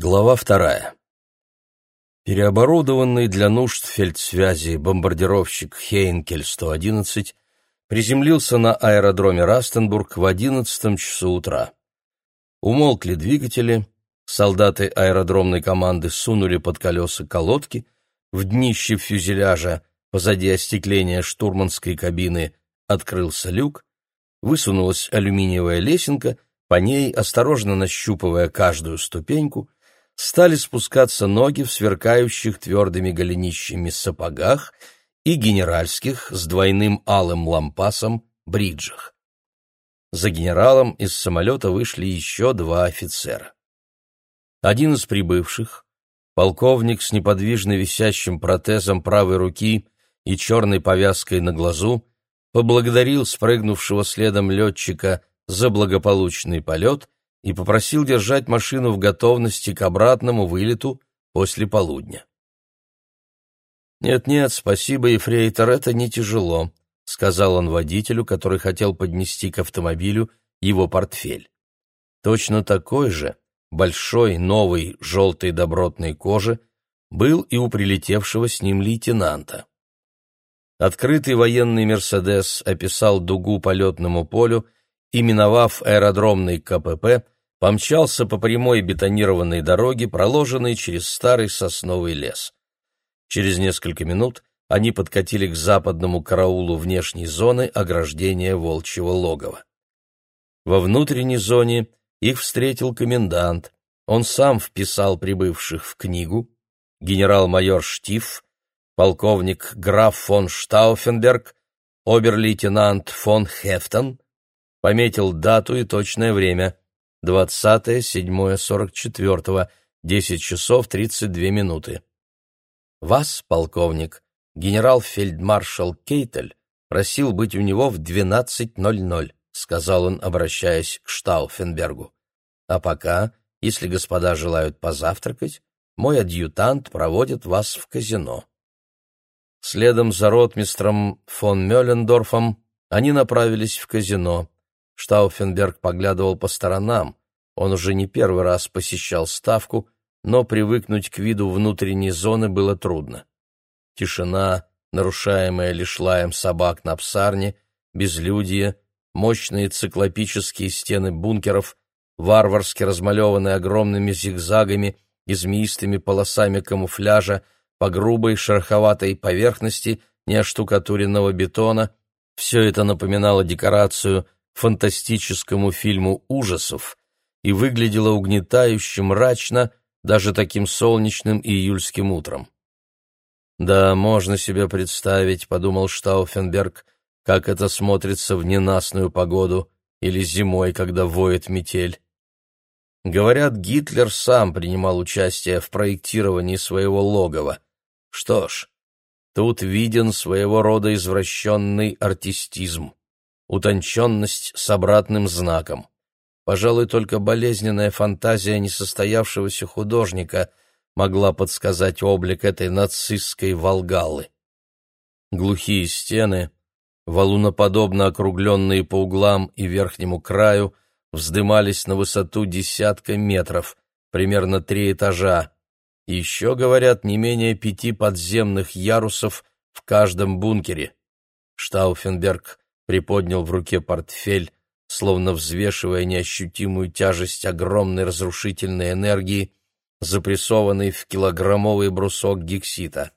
Глава вторая. Переоборудованный для нужд фельдсвязи бомбардировщик Хейнкель-111 приземлился на аэродроме Растенбург в 11 часу утра. Умолкли двигатели, солдаты аэродромной команды сунули под колеса колодки, в днище фюзеляжа позади остекления штурманской кабины открылся люк, высунулась алюминиевая лесенка, по ней, осторожно нащупывая каждую ступеньку, стали спускаться ноги в сверкающих твердыми голенищами сапогах и генеральских с двойным алым лампасом бриджах. За генералом из самолета вышли еще два офицера. Один из прибывших, полковник с неподвижно висящим протезом правой руки и черной повязкой на глазу, поблагодарил спрыгнувшего следом летчика за благополучный полет и попросил держать машину в готовности к обратному вылету после полудня. «Нет-нет, спасибо, Ефрейтор, это не тяжело», — сказал он водителю, который хотел поднести к автомобилю его портфель. Точно такой же, большой, новой, желтой добротной кожи, был и у прилетевшего с ним лейтенанта. Открытый военный «Мерседес» описал дугу по летному полю и, миновав аэродромный КПП, помчался по прямой бетонированной дороге, проложенной через старый сосновый лес. Через несколько минут они подкатили к западному караулу внешней зоны ограждения волчьего логова. Во внутренней зоне их встретил комендант. Он сам вписал прибывших в книгу. Генерал-майор Штиф, полковник граф фон Штауфенберг, обер-лейтенант фон Хефтон, пометил дату и точное время — 20.07.44, 10 часов 32 минуты. Вас, полковник, генерал-фельдмаршал Кейтель просил быть у него в 12.00, сказал он, обращаясь к Штауфенбергу. А пока, если господа желают позавтракать, мой адъютант проводит вас в казино. Следом за ротмистром фон Мёllендорфом они направились в казино. Штауфенберг поглядывал по сторонам. Он уже не первый раз посещал ставку, но привыкнуть к виду внутренней зоны было трудно. Тишина, нарушаемая лишь лаем собак на псарне, безлюдье, мощные циклопические стены бункеров, варварски размалеванные огромными зигзагами и змеистыми полосами камуфляжа по грубой шероховатой поверхности неоштукатуренного бетона, все это напоминало декорацию – фантастическому фильму ужасов и выглядела угнетающе мрачно даже таким солнечным июльским утром. «Да, можно себе представить», — подумал Штауфенберг, «как это смотрится в ненастную погоду или зимой, когда воет метель». Говорят, Гитлер сам принимал участие в проектировании своего логова. Что ж, тут виден своего рода извращенный артистизм утонченность с обратным знаком. Пожалуй, только болезненная фантазия несостоявшегося художника могла подсказать облик этой нацистской Волгалы. Глухие стены, валуноподобно округленные по углам и верхнему краю, вздымались на высоту десятка метров, примерно три этажа. еще, говорят, не менее пяти подземных ярусов в каждом бункере. Штауфенберг приподнял в руке портфель, словно взвешивая неощутимую тяжесть огромной разрушительной энергии, запрессованной в килограммовый брусок гексита.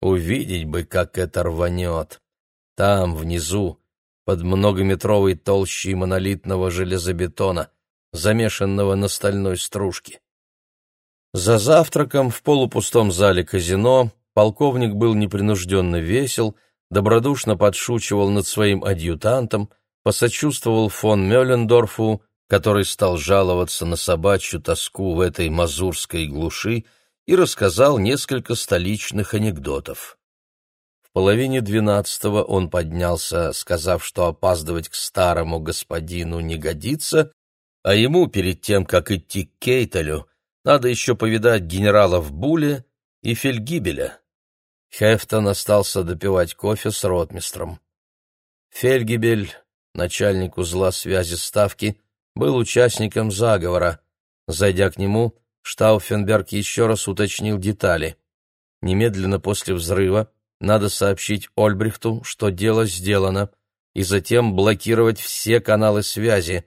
Увидеть бы, как это рванет. Там, внизу, под многометровой толщей монолитного железобетона, замешанного на стальной стружке. За завтраком в полупустом зале казино полковник был непринужденно весел, добродушно подшучивал над своим адъютантом, посочувствовал фон Мёllендорфу, который стал жаловаться на собачью тоску в этой мазурской глуши, и рассказал несколько столичных анекдотов. В половине двенадцатого он поднялся, сказав, что опаздывать к старому господину не годится, а ему перед тем, как идти к Кейтелю, надо еще повидать генерала в Буле и фельгибеля. Хефтон остался допивать кофе с ротмистром. Фельгибель, начальник узла связи ставки, был участником заговора. Зайдя к нему, Штауфенберг еще раз уточнил детали. Немедленно после взрыва надо сообщить Ольбрихту, что дело сделано, и затем блокировать все каналы связи.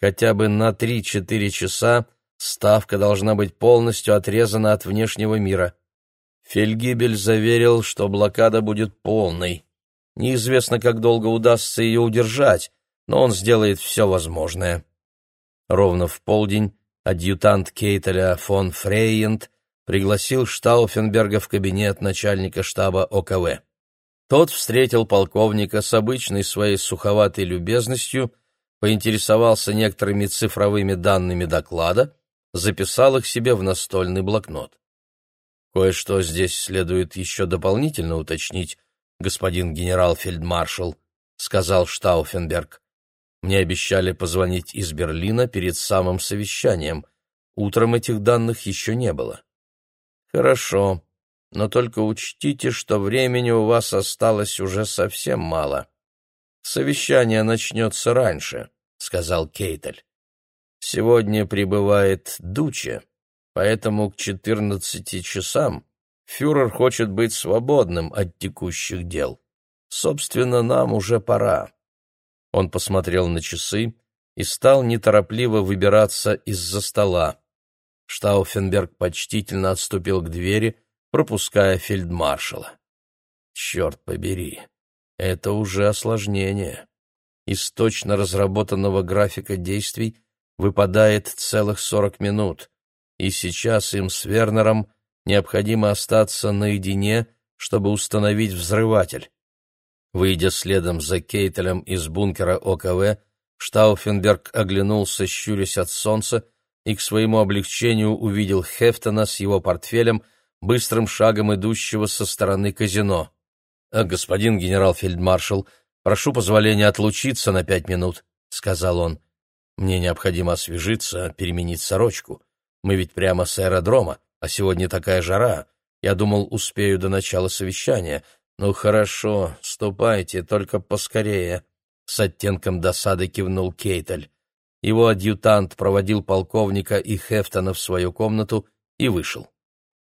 Хотя бы на 3-4 часа ставка должна быть полностью отрезана от внешнего мира. Фельгибель заверил, что блокада будет полной. Неизвестно, как долго удастся ее удержать, но он сделает все возможное. Ровно в полдень адъютант Кейтеля фон Фрейент пригласил Штауфенберга в кабинет начальника штаба ОКВ. Тот встретил полковника с обычной своей суховатой любезностью, поинтересовался некоторыми цифровыми данными доклада, записал их себе в настольный блокнот. Кое-что здесь следует еще дополнительно уточнить, господин генерал-фельдмаршал, сказал Штауфенберг. Мне обещали позвонить из Берлина перед самым совещанием. Утром этих данных еще не было. Хорошо, но только учтите, что времени у вас осталось уже совсем мало. Совещание начнется раньше, сказал Кейтель. Сегодня прибывает Дуче, поэтому к четырнадцати часам фюрер хочет быть свободным от текущих дел. Собственно, нам уже пора. Он посмотрел на часы и стал неторопливо выбираться из-за стола. Штауфенберг почтительно отступил к двери, пропуская фельдмаршала. Черт побери, это уже осложнение. Из точно разработанного графика действий выпадает целых сорок минут, и сейчас им с Вернером необходимо остаться наедине, чтобы установить взрыватель. Выйдя следом за Кейтелем из бункера ОКВ, Штауфенберг оглянулся, щурясь от солнца, и к своему облегчению увидел Хефтона с его портфелем, быстрым шагом идущего со стороны казино. «Э, «Господин генерал-фельдмаршал, прошу позволения отлучиться на пять минут», — сказал он. «Мне необходимо освежиться, переменить сорочку. Мы ведь прямо с аэродрома, а сегодня такая жара. Я думал, успею до начала совещания, «Ну хорошо, ступайте, только поскорее», — с оттенком досады кивнул Кейтель. Его адъютант проводил полковника и Хефтона в свою комнату и вышел.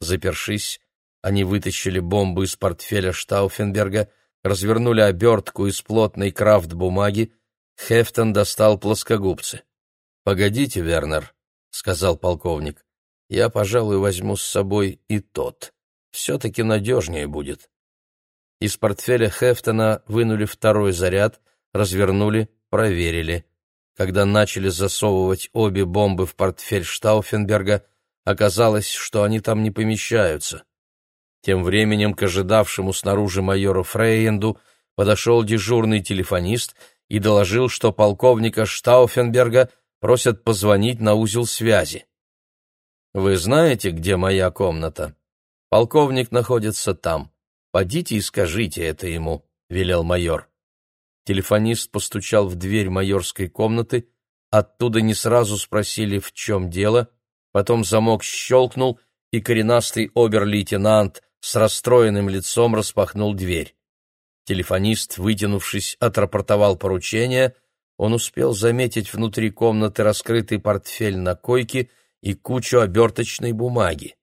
Запершись, они вытащили бомбу из портфеля Штауфенберга, развернули обертку из плотной крафт-бумаги, Хефтон достал плоскогубцы. «Погодите, Вернер», — сказал полковник, — «я, пожалуй, возьму с собой и тот. Все-таки надежнее будет». Из портфеля Хефтона вынули второй заряд, развернули, проверили. Когда начали засовывать обе бомбы в портфель Штауфенберга, оказалось, что они там не помещаются. Тем временем к ожидавшему снаружи майору Фрейенду подошел дежурный телефонист и доложил, что полковника Штауфенберга просят позвонить на узел связи. «Вы знаете, где моя комната? Полковник находится там. «Подите и скажите это ему», — велел майор. Телефонист постучал в дверь майорской комнаты, оттуда не сразу спросили, в чем дело, потом замок щелкнул, и коренастый обер-лейтенант с расстроенным лицом распахнул дверь. Телефонист, вытянувшись, отрапортовал поручение, он успел заметить внутри комнаты раскрытый портфель на койке и кучу оберточной бумаги.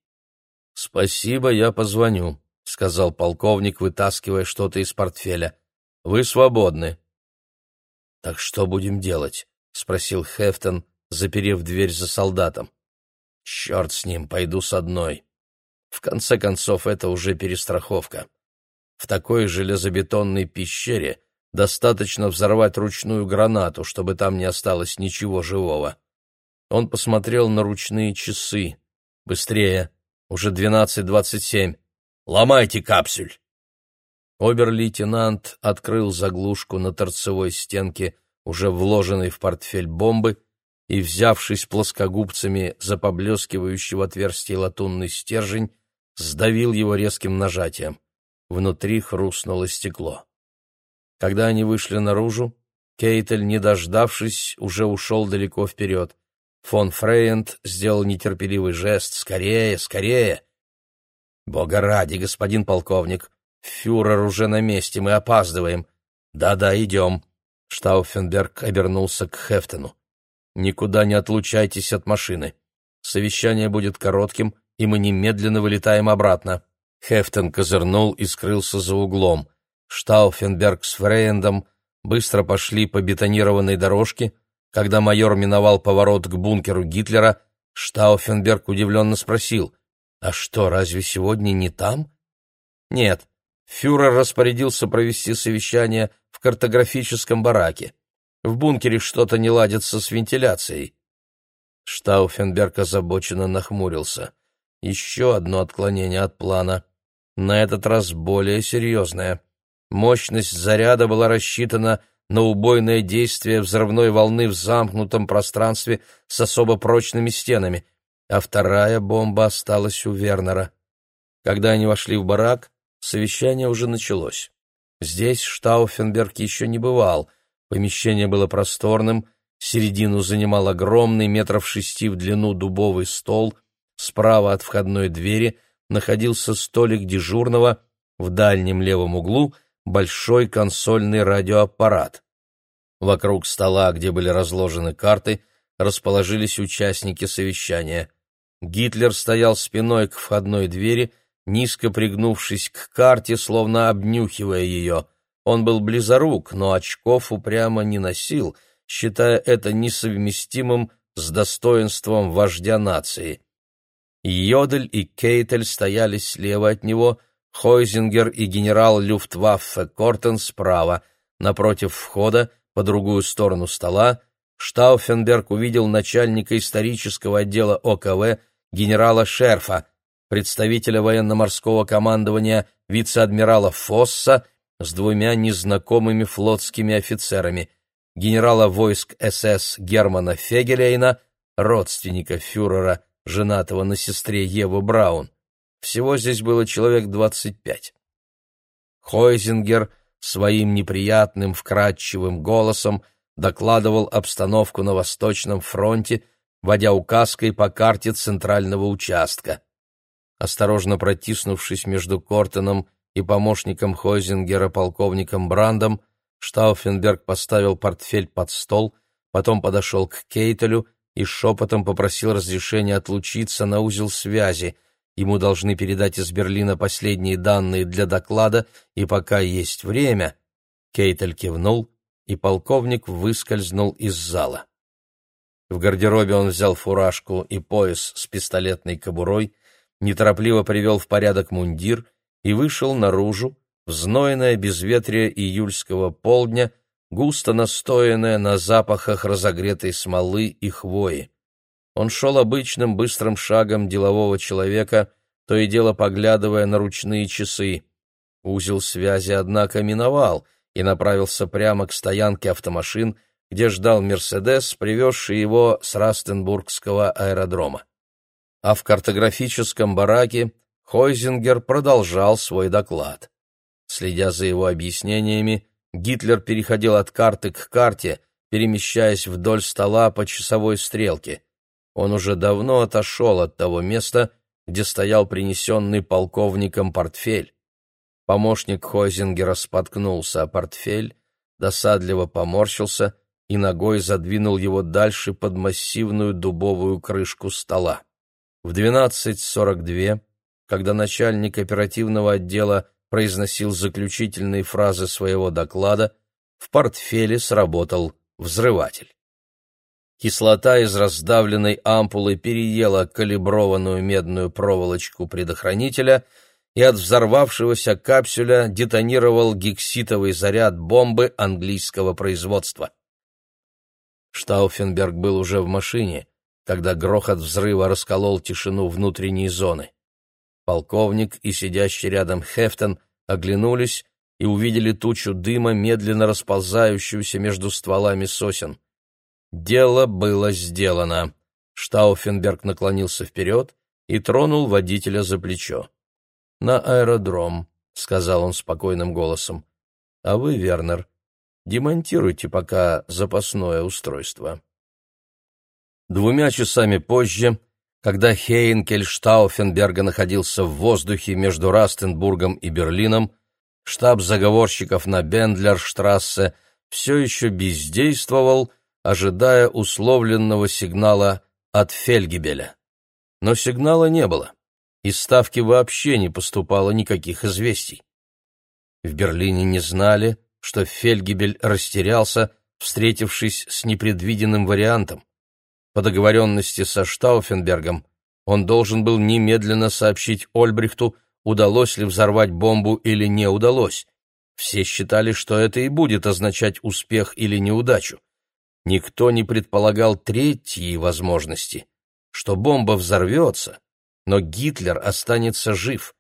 «Спасибо, я позвоню», — сказал полковник, вытаскивая что-то из портфеля. «Вы свободны». «Так что будем делать?» — спросил Хефтон, заперев дверь за солдатом. «Черт с ним, пойду с одной. В конце концов, это уже перестраховка. В такой железобетонной пещере достаточно взорвать ручную гранату, чтобы там не осталось ничего живого». Он посмотрел на ручные часы. «Быстрее, уже двенадцать двадцать семь. Ломайте капсюль!» Обер-лейтенант открыл заглушку на торцевой стенке, уже вложенной в портфель бомбы, и, взявшись плоскогубцами за поблескивающий в отверстие латунный стержень, сдавил его резким нажатием. Внутри хрустнуло стекло. Когда они вышли наружу, Кейтель, не дождавшись, уже ушел далеко вперед. Фон Фрейент сделал нетерпеливый жест «Скорее, скорее!» Бога ради, господин полковник, фюрер уже на месте, мы опаздываем. Да-да, идем. Штауфенберг обернулся к Хефтену. Никуда не отлучайтесь от машины. Совещание будет коротким, и мы немедленно вылетаем обратно». Хефтен козырнул и скрылся за углом. Штауфенберг с Фрейендом быстро пошли по бетонированной дорожке. Когда майор миновал поворот к бункеру Гитлера, Штауфенберг удивленно спросил, «А что, разве сегодня не там?» «Нет, фюрер распорядился провести совещание в картографическом бараке. В бункере что-то не ладится с вентиляцией». Штауфенберг озабоченно нахмурился. Еще одно отклонение от плана. На этот раз более серьезное. Мощность заряда была рассчитана на убойное действие взрывной волны в замкнутом пространстве с особо прочными стенами, а вторая бомба осталась у Вернера. Когда они вошли в барак, совещание уже началось. Здесь Штауфенберг еще не бывал. Помещение было просторным, середину занимал огромный метров шести в длину дубовый стол, справа от входной двери находился столик дежурного, в дальнем левом углу — большой консольный радиоаппарат. Вокруг стола, где были разложены карты, расположились участники совещания. Гитлер стоял спиной к входной двери, низко пригнувшись к карте, словно обнюхивая ее. Он был близорук, но очков упрямо не носил, считая это несовместимым с достоинством вождя нации. Йодель и Кейтель стояли слева от него, Хойзингер и генерал Люфтваффе Кортен справа, напротив входа, по другую сторону стола, Штауфенберг увидел начальника исторического отдела ОКВ генерала Шерфа, представителя военно-морского командования вице-адмирала Фосса с двумя незнакомыми флотскими офицерами, генерала войск СС Германа Фегелейна, родственника фюрера, женатого на сестре Евы Браун. Всего здесь было человек двадцать пять. Хойзингер своим неприятным вкрадчивым голосом докладывал обстановку на Восточном фронте, водя указкой по карте центрального участка. Осторожно протиснувшись между Кортеном и помощником Хойзингера полковником Брандом, Штауфенберг поставил портфель под стол, потом подошел к Кейтелю и шепотом попросил разрешения отлучиться на узел связи — Ему должны передать из Берлина последние данные для доклада, и пока есть время...» Кейтель кивнул, и полковник выскользнул из зала. В гардеробе он взял фуражку и пояс с пистолетной кобурой, неторопливо привел в порядок мундир и вышел наружу, в знойное безветрие июльского полдня, густо настоянное на запахах разогретой смолы и хвои. Он шел обычным быстрым шагом делового человека, то и дело поглядывая на ручные часы. Узел связи, однако, миновал и направился прямо к стоянке автомашин, где ждал «Мерседес», привезший его с Растенбургского аэродрома. А в картографическом бараке Хойзингер продолжал свой доклад. Следя за его объяснениями, Гитлер переходил от карты к карте, перемещаясь вдоль стола по часовой стрелке. Он уже давно отошел от того места, где стоял принесенный полковником портфель. Помощник Хойзингера споткнулся о портфель, досадливо поморщился и ногой задвинул его дальше под массивную дубовую крышку стола. В 12.42, когда начальник оперативного отдела произносил заключительные фразы своего доклада, в портфеле сработал взрыватель. Кислота из раздавленной ампулы переела калиброванную медную проволочку предохранителя, и от взорвавшегося капсюля детонировал гекситовый заряд бомбы английского производства. Штауфенберг был уже в машине, когда грохот взрыва расколол тишину внутренней зоны. Полковник и сидящий рядом Хефтон оглянулись и увидели тучу дыма, медленно расползающуюся между стволами сосен. Дело было сделано. Штауфенберг наклонился вперед и тронул водителя за плечо. «На аэродром», — сказал он спокойным голосом. «А вы, Вернер, демонтируйте пока запасное устройство». Двумя часами позже, когда Хейнкель Штауфенберга находился в воздухе между Растенбургом и Берлином, штаб заговорщиков на Бендлерштрассе все еще бездействовал ожидая условленного сигнала от Фельгебеля. но сигнала не было. Из Ставки вообще не поступало никаких известий. В Берлине не знали, что Фельгебель растерялся, встретившись с непредвиденным вариантом. По договоренности со Штауфенбергом он должен был немедленно сообщить Ольбрихту, удалось ли взорвать бомбу или не удалось. Все считали, что это и будет означать успех или неудачу. Никто не предполагал третьей возможности, что бомба взорвется, но Гитлер останется жив.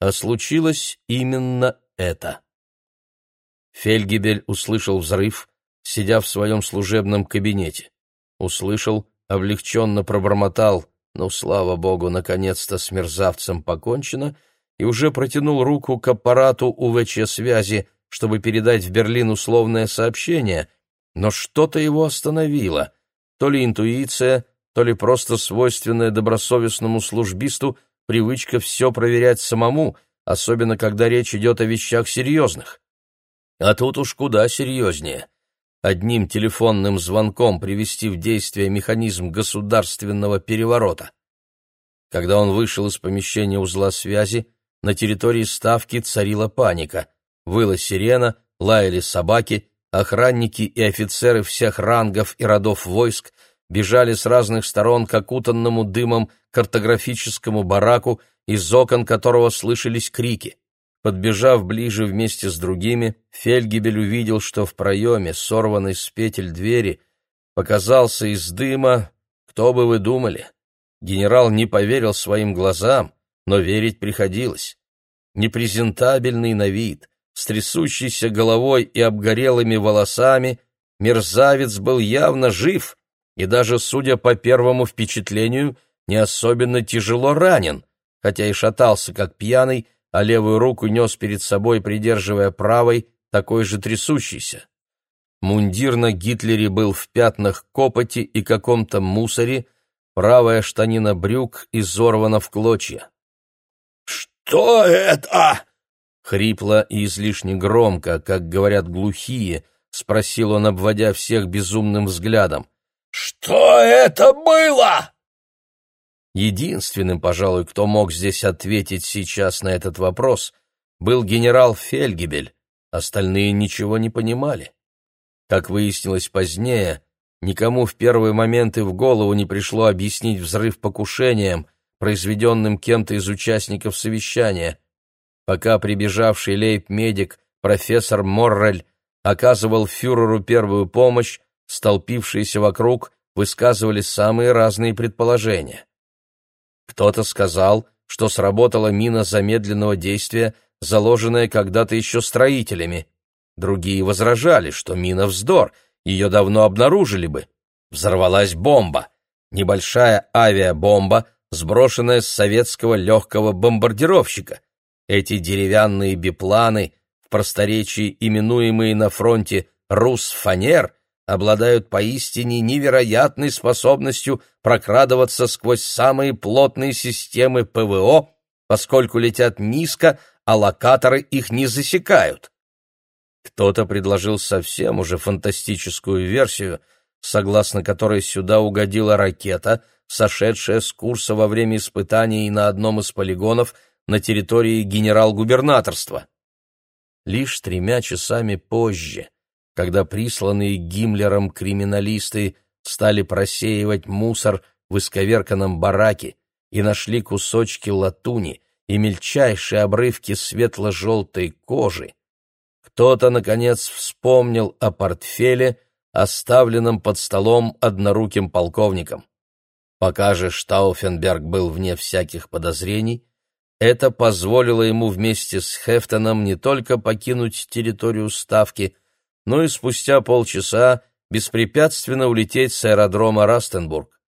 А случилось именно это. Фельгебель услышал взрыв, сидя в своем служебном кабинете. Услышал, облегченно пробормотал, ну, слава богу, наконец-то с мерзавцем покончено, и уже протянул руку к аппарату УВЧ-связи, чтобы передать в Берлин условное сообщение, но что-то его остановило. То ли интуиция, то ли просто свойственная добросовестному службисту привычка все проверять самому, особенно когда речь идет о вещах серьезных. А тут уж куда серьезнее. Одним телефонным звонком привести в действие механизм государственного переворота. Когда он вышел из помещения узла связи, на территории ставки царила паника. Выла сирена, лаяли собаки, охранники и офицеры всех рангов и родов войск бежали с разных сторон к окутанному дымом картографическому бараку, из окон которого слышались крики. Подбежав ближе вместе с другими, Фельгибель увидел, что в проеме, сорванной с петель двери, показался из дыма, кто бы вы думали. Генерал не поверил своим глазам, но верить приходилось. Непрезентабельный на вид, с трясущейся головой и обгорелыми волосами, мерзавец был явно жив и даже, судя по первому впечатлению, не особенно тяжело ранен, хотя и шатался как пьяный, а левую руку нес перед собой, придерживая правой, такой же трясущийся. Мундир на Гитлере был в пятнах копоти и каком-то мусоре, правая штанина брюк изорвана в клочья. «Что это?» Хрипло и излишне громко, как говорят глухие, спросил он, обводя всех безумным взглядом. «Что это было?» Единственным, пожалуй, кто мог здесь ответить сейчас на этот вопрос, был генерал Фельгебель, остальные ничего не понимали. Как выяснилось позднее, никому в первые моменты в голову не пришло объяснить взрыв покушением, произведенным кем-то из участников совещания. Пока прибежавший лейб-медик профессор Моррель оказывал фюреру первую помощь, столпившиеся вокруг высказывали самые разные предположения. Кто-то сказал, что сработала мина замедленного действия, заложенная когда-то еще строителями. Другие возражали, что мина вздор, ее давно обнаружили бы. Взорвалась бомба. Небольшая авиабомба, сброшенная с советского легкого бомбардировщика. Эти деревянные бипланы, в просторечии именуемые на фронте «Рус-фанер», обладают поистине невероятной способностью прокрадываться сквозь самые плотные системы ПВО, поскольку летят низко, а локаторы их не засекают. Кто-то предложил совсем уже фантастическую версию, согласно которой сюда угодила ракета, сошедшая с курса во время испытаний на одном из полигонов на территории генерал-губернаторства. Лишь тремя часами позже, когда присланные Гиммлером криминалисты стали просеивать мусор в исковерканном бараке и нашли кусочки латуни и мельчайшие обрывки светло-желтой кожи, кто-то, наконец, вспомнил о портфеле, оставленном под столом одноруким полковником. Пока же Штауфенберг был вне всяких подозрений, это позволило ему вместе с Хефтоном не только покинуть территорию Ставки, но и спустя полчаса беспрепятственно улететь с аэродрома Растенбург.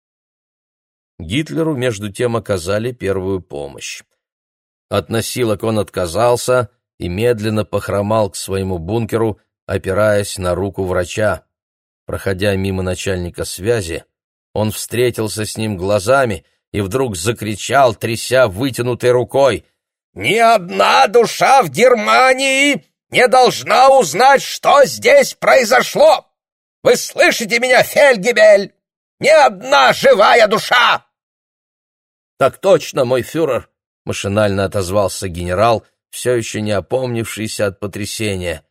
Гитлеру, между тем, оказали первую помощь. От носилок он отказался и медленно похромал к своему бункеру, опираясь на руку врача. Проходя мимо начальника связи, он встретился с ним глазами и вдруг закричал, тряся вытянутой рукой, «Ни одна душа в Германии не должна узнать, что здесь произошло! Вы слышите меня, Фельгебель? Ни одна живая душа!» Так точно, мой фюрер, машинально отозвался генерал, все еще не опомнившийся от потрясения.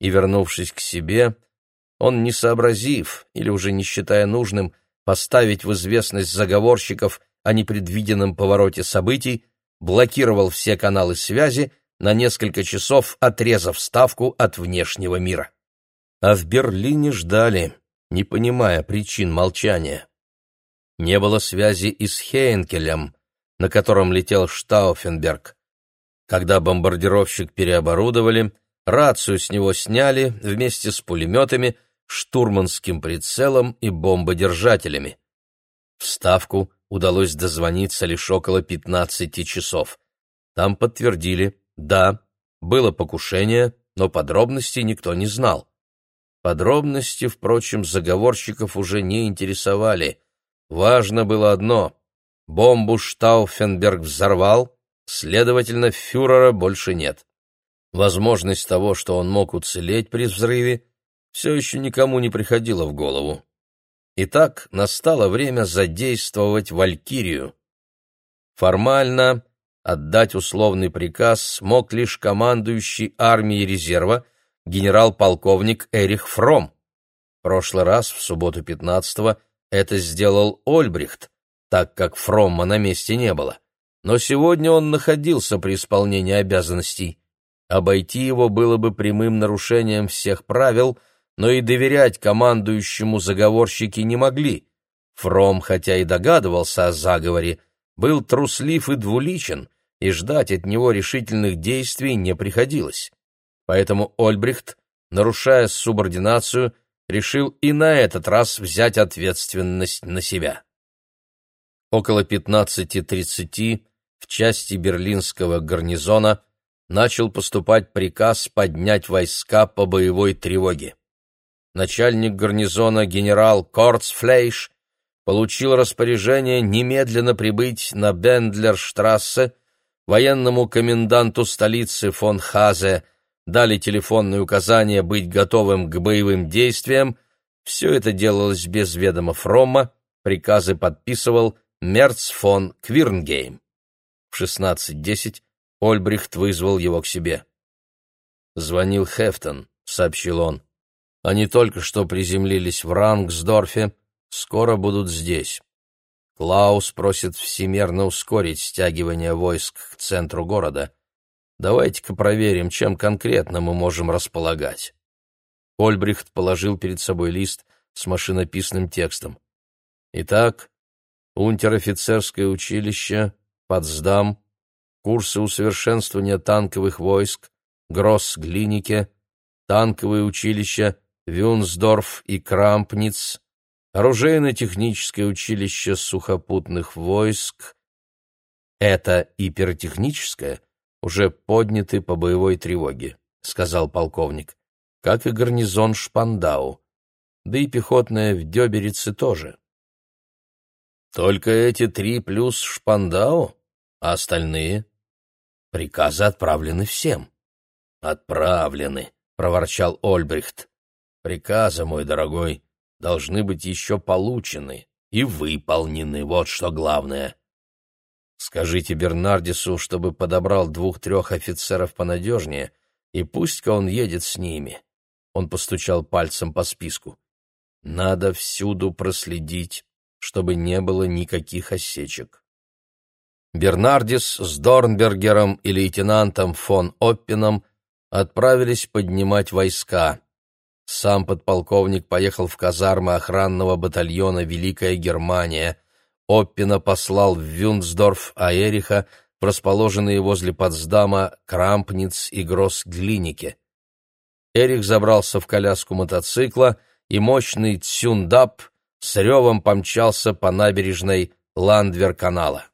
И, вернувшись к себе, он, не сообразив или уже не считая нужным поставить в известность заговорщиков о непредвиденном повороте событий, блокировал все каналы связи, на несколько часов отрезав ставку от внешнего мира. А в Берлине ждали, не понимая причин молчания. Не было связи и с Хейнкелем, на котором летел Штауфенберг. Когда бомбардировщик переоборудовали, рацию с него сняли вместе с пулеметами, штурманским прицелом и бомбодержателями. В Ставку удалось дозвониться лишь около 15 часов. Там подтвердили, да, было покушение, но подробностей никто не знал. Подробности, впрочем, заговорщиков уже не интересовали. Важно было одно — бомбу Штауфенберг взорвал, следовательно, фюрера больше нет. Возможность того, что он мог уцелеть при взрыве, все еще никому не приходила в голову. Итак, настало время задействовать Валькирию. Формально отдать условный приказ мог лишь командующий армией резерва генерал-полковник Эрих Фром. Прошлый раз, в субботу 15-го, это сделал Ольбрихт, так как Фромма на месте не было. Но сегодня он находился при исполнении обязанностей. Обойти его было бы прямым нарушением всех правил — но и доверять командующему заговорщики не могли. Фром, хотя и догадывался о заговоре, был труслив и двуличен, и ждать от него решительных действий не приходилось. Поэтому Ольбрихт, нарушая субординацию, решил и на этот раз взять ответственность на себя. Около 15.30 в части берлинского гарнизона начал поступать приказ поднять войска по боевой тревоге начальник гарнизона генерал Корцфлейш получил распоряжение немедленно прибыть на Бендлерштрассе, военному коменданту столицы фон Хазе дали телефонные указания быть готовым к боевым действиям, все это делалось без ведома Фромма, приказы подписывал Мерц фон Квирнгейм. В 16.10 Ольбрихт вызвал его к себе. «Звонил Хефтон», — сообщил он. Они только что приземлились в Рангсдорфе, скоро будут здесь. Клаус просит всемерно ускорить стягивание войск к центру города. Давайте-ка проверим, чем конкретно мы можем располагать. Ольбрихт положил перед собой лист с машинописным текстом. Итак, унтер-офицерское училище, Потсдам, курсы усовершенствования танковых войск, Гросс-Глинике, танковые училища Вюнсдорф и Крампниц, оружейно-техническое училище сухопутных войск. Это и пиротехническое уже подняты по боевой тревоге, сказал полковник, как и гарнизон Шпандау, да и пехотная в Дёберице тоже. Только эти три плюс Шпандау, а остальные? Приказы отправлены всем. Отправлены, проворчал Ольбрихт. Приказы, мой дорогой, должны быть еще получены и выполнены, вот что главное. Скажите Бернардису, чтобы подобрал двух-трех офицеров понадежнее, и пусть-ка он едет с ними. Он постучал пальцем по списку. Надо всюду проследить, чтобы не было никаких осечек. Бернардис с Дорнбергером и лейтенантом фон Оппином отправились поднимать войска. Сам подполковник поехал в казармы охранного батальона «Великая Германия». Оппина послал в Вюнсдорф, а Эриха расположенные возле Потсдама Крампниц и Гросс-Глинике. Эрих забрался в коляску мотоцикла, и мощный Цюндап с ревом помчался по набережной Ландвер-канала.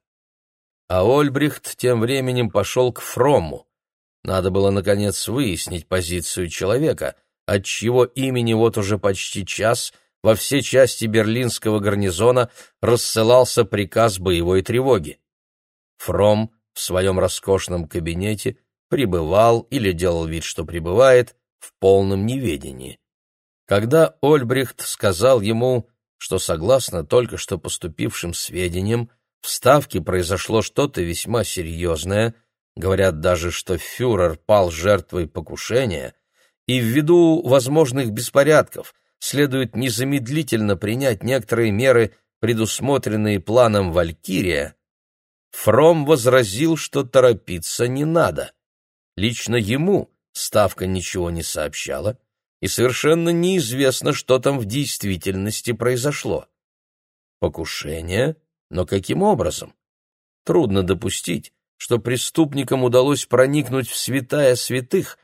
А Ольбрихт тем временем пошел к Фрому. Надо было, наконец, выяснить позицию человека — от чьего имени вот уже почти час во все части берлинского гарнизона рассылался приказ боевой тревоги. Фром в своем роскошном кабинете пребывал или делал вид, что пребывает, в полном неведении. Когда Ольбрихт сказал ему, что согласно только что поступившим сведениям, В Ставке произошло что-то весьма серьезное, говорят даже, что фюрер пал жертвой покушения, и ввиду возможных беспорядков следует незамедлительно принять некоторые меры, предусмотренные планом «Валькирия», Фром возразил, что торопиться не надо. Лично ему Ставка ничего не сообщала, и совершенно неизвестно, что там в действительности произошло. Покушение? Но каким образом? Трудно допустить, что преступникам удалось проникнуть в святая святых,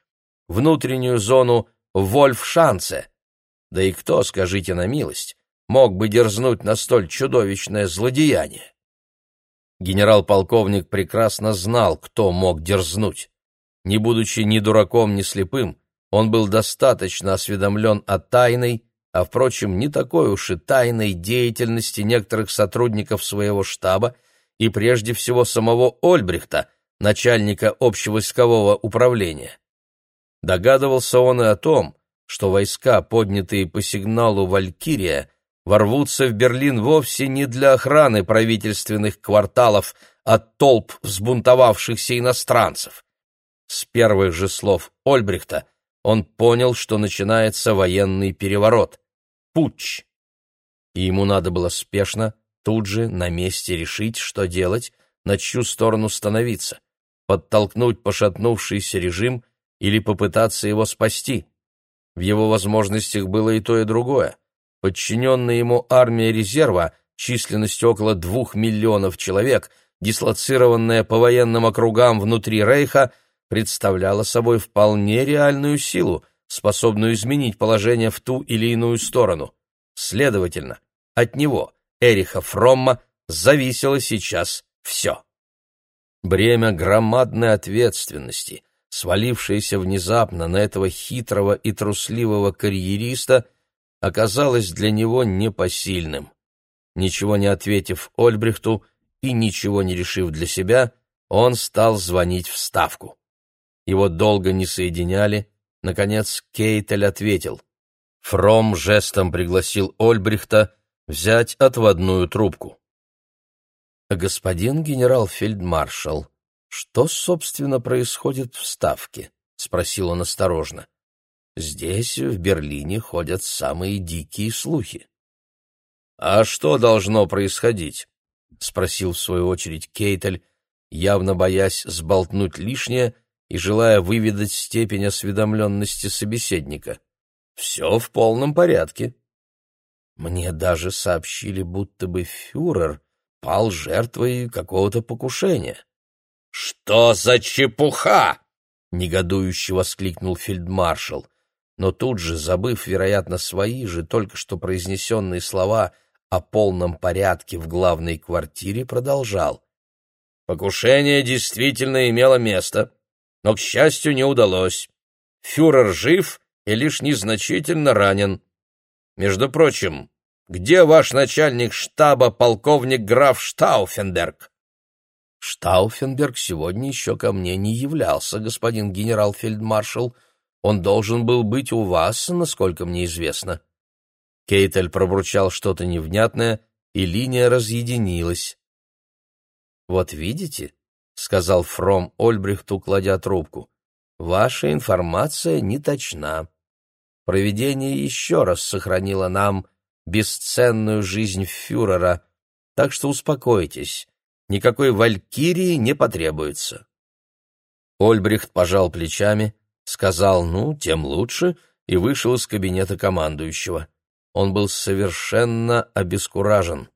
внутреннюю зону Вольфшанце. Да и кто, скажите на милость, мог бы дерзнуть на столь чудовищное злодеяние? Генерал-полковник прекрасно знал, кто мог дерзнуть. Не будучи ни дураком, ни слепым, он был достаточно осведомлен о тайной, а, впрочем, не такой уж и тайной деятельности некоторых сотрудников своего штаба и прежде всего самого Ольбрихта, начальника общевойскового управления. Догадывался он и о том, что войска, поднятые по сигналу «Валькирия», ворвутся в Берлин вовсе не для охраны правительственных кварталов от толп взбунтовавшихся иностранцев. С первых же слов Ольбрихта он понял, что начинается военный переворот, путч. И ему надо было спешно, тут же, на месте решить, что делать, на чью сторону становиться, подтолкнуть пошатнувшийся режим или попытаться его спасти. В его возможностях было и то, и другое. Подчиненная ему армия резерва численностью около двух миллионов человек, дислоцированная по военным округам внутри Рейха – представляла собой вполне реальную силу, способную изменить положение в ту или иную сторону. Следовательно, от него, Эриха Фромма, зависело сейчас все. Бремя громадной ответственности, свалившееся внезапно на этого хитрого и трусливого карьериста, оказалось для него непосильным. Ничего не ответив Ольбрихту и ничего не решив для себя, он стал звонить в Ставку. Его долго не соединяли. Наконец Кейтель ответил. Фром жестом пригласил Ольбрихта взять отводную трубку. «Господин генерал-фельдмаршал, что, собственно, происходит в Ставке?» — спросил он осторожно. «Здесь, в Берлине, ходят самые дикие слухи». «А что должно происходить?» — спросил в свою очередь Кейтель, явно боясь сболтнуть лишнее — и желая выведать степень осведомленности собеседника. «Все в полном порядке». Мне даже сообщили, будто бы фюрер пал жертвой какого-то покушения. «Что за чепуха?» — негодующе воскликнул фельдмаршал, но тут же, забыв, вероятно, свои же только что произнесенные слова о полном порядке в главной квартире, продолжал. «Покушение действительно имело место, но, к счастью, не удалось. Фюрер жив и лишь незначительно ранен. Между прочим, где ваш начальник штаба, полковник граф Штауфенберг? Штауфенберг сегодня еще ко мне не являлся, господин генерал-фельдмаршал. Он должен был быть у вас, насколько мне известно. Кейтель пробурчал что-то невнятное, и линия разъединилась. Вот видите, — сказал Фром Ольбрихту, кладя трубку. «Ваша информация не точна. Проведение еще раз сохранило нам бесценную жизнь фюрера, так что успокойтесь, никакой валькирии не потребуется». Ольбрихт пожал плечами, сказал «ну, тем лучше» и вышел из кабинета командующего. Он был совершенно обескуражен.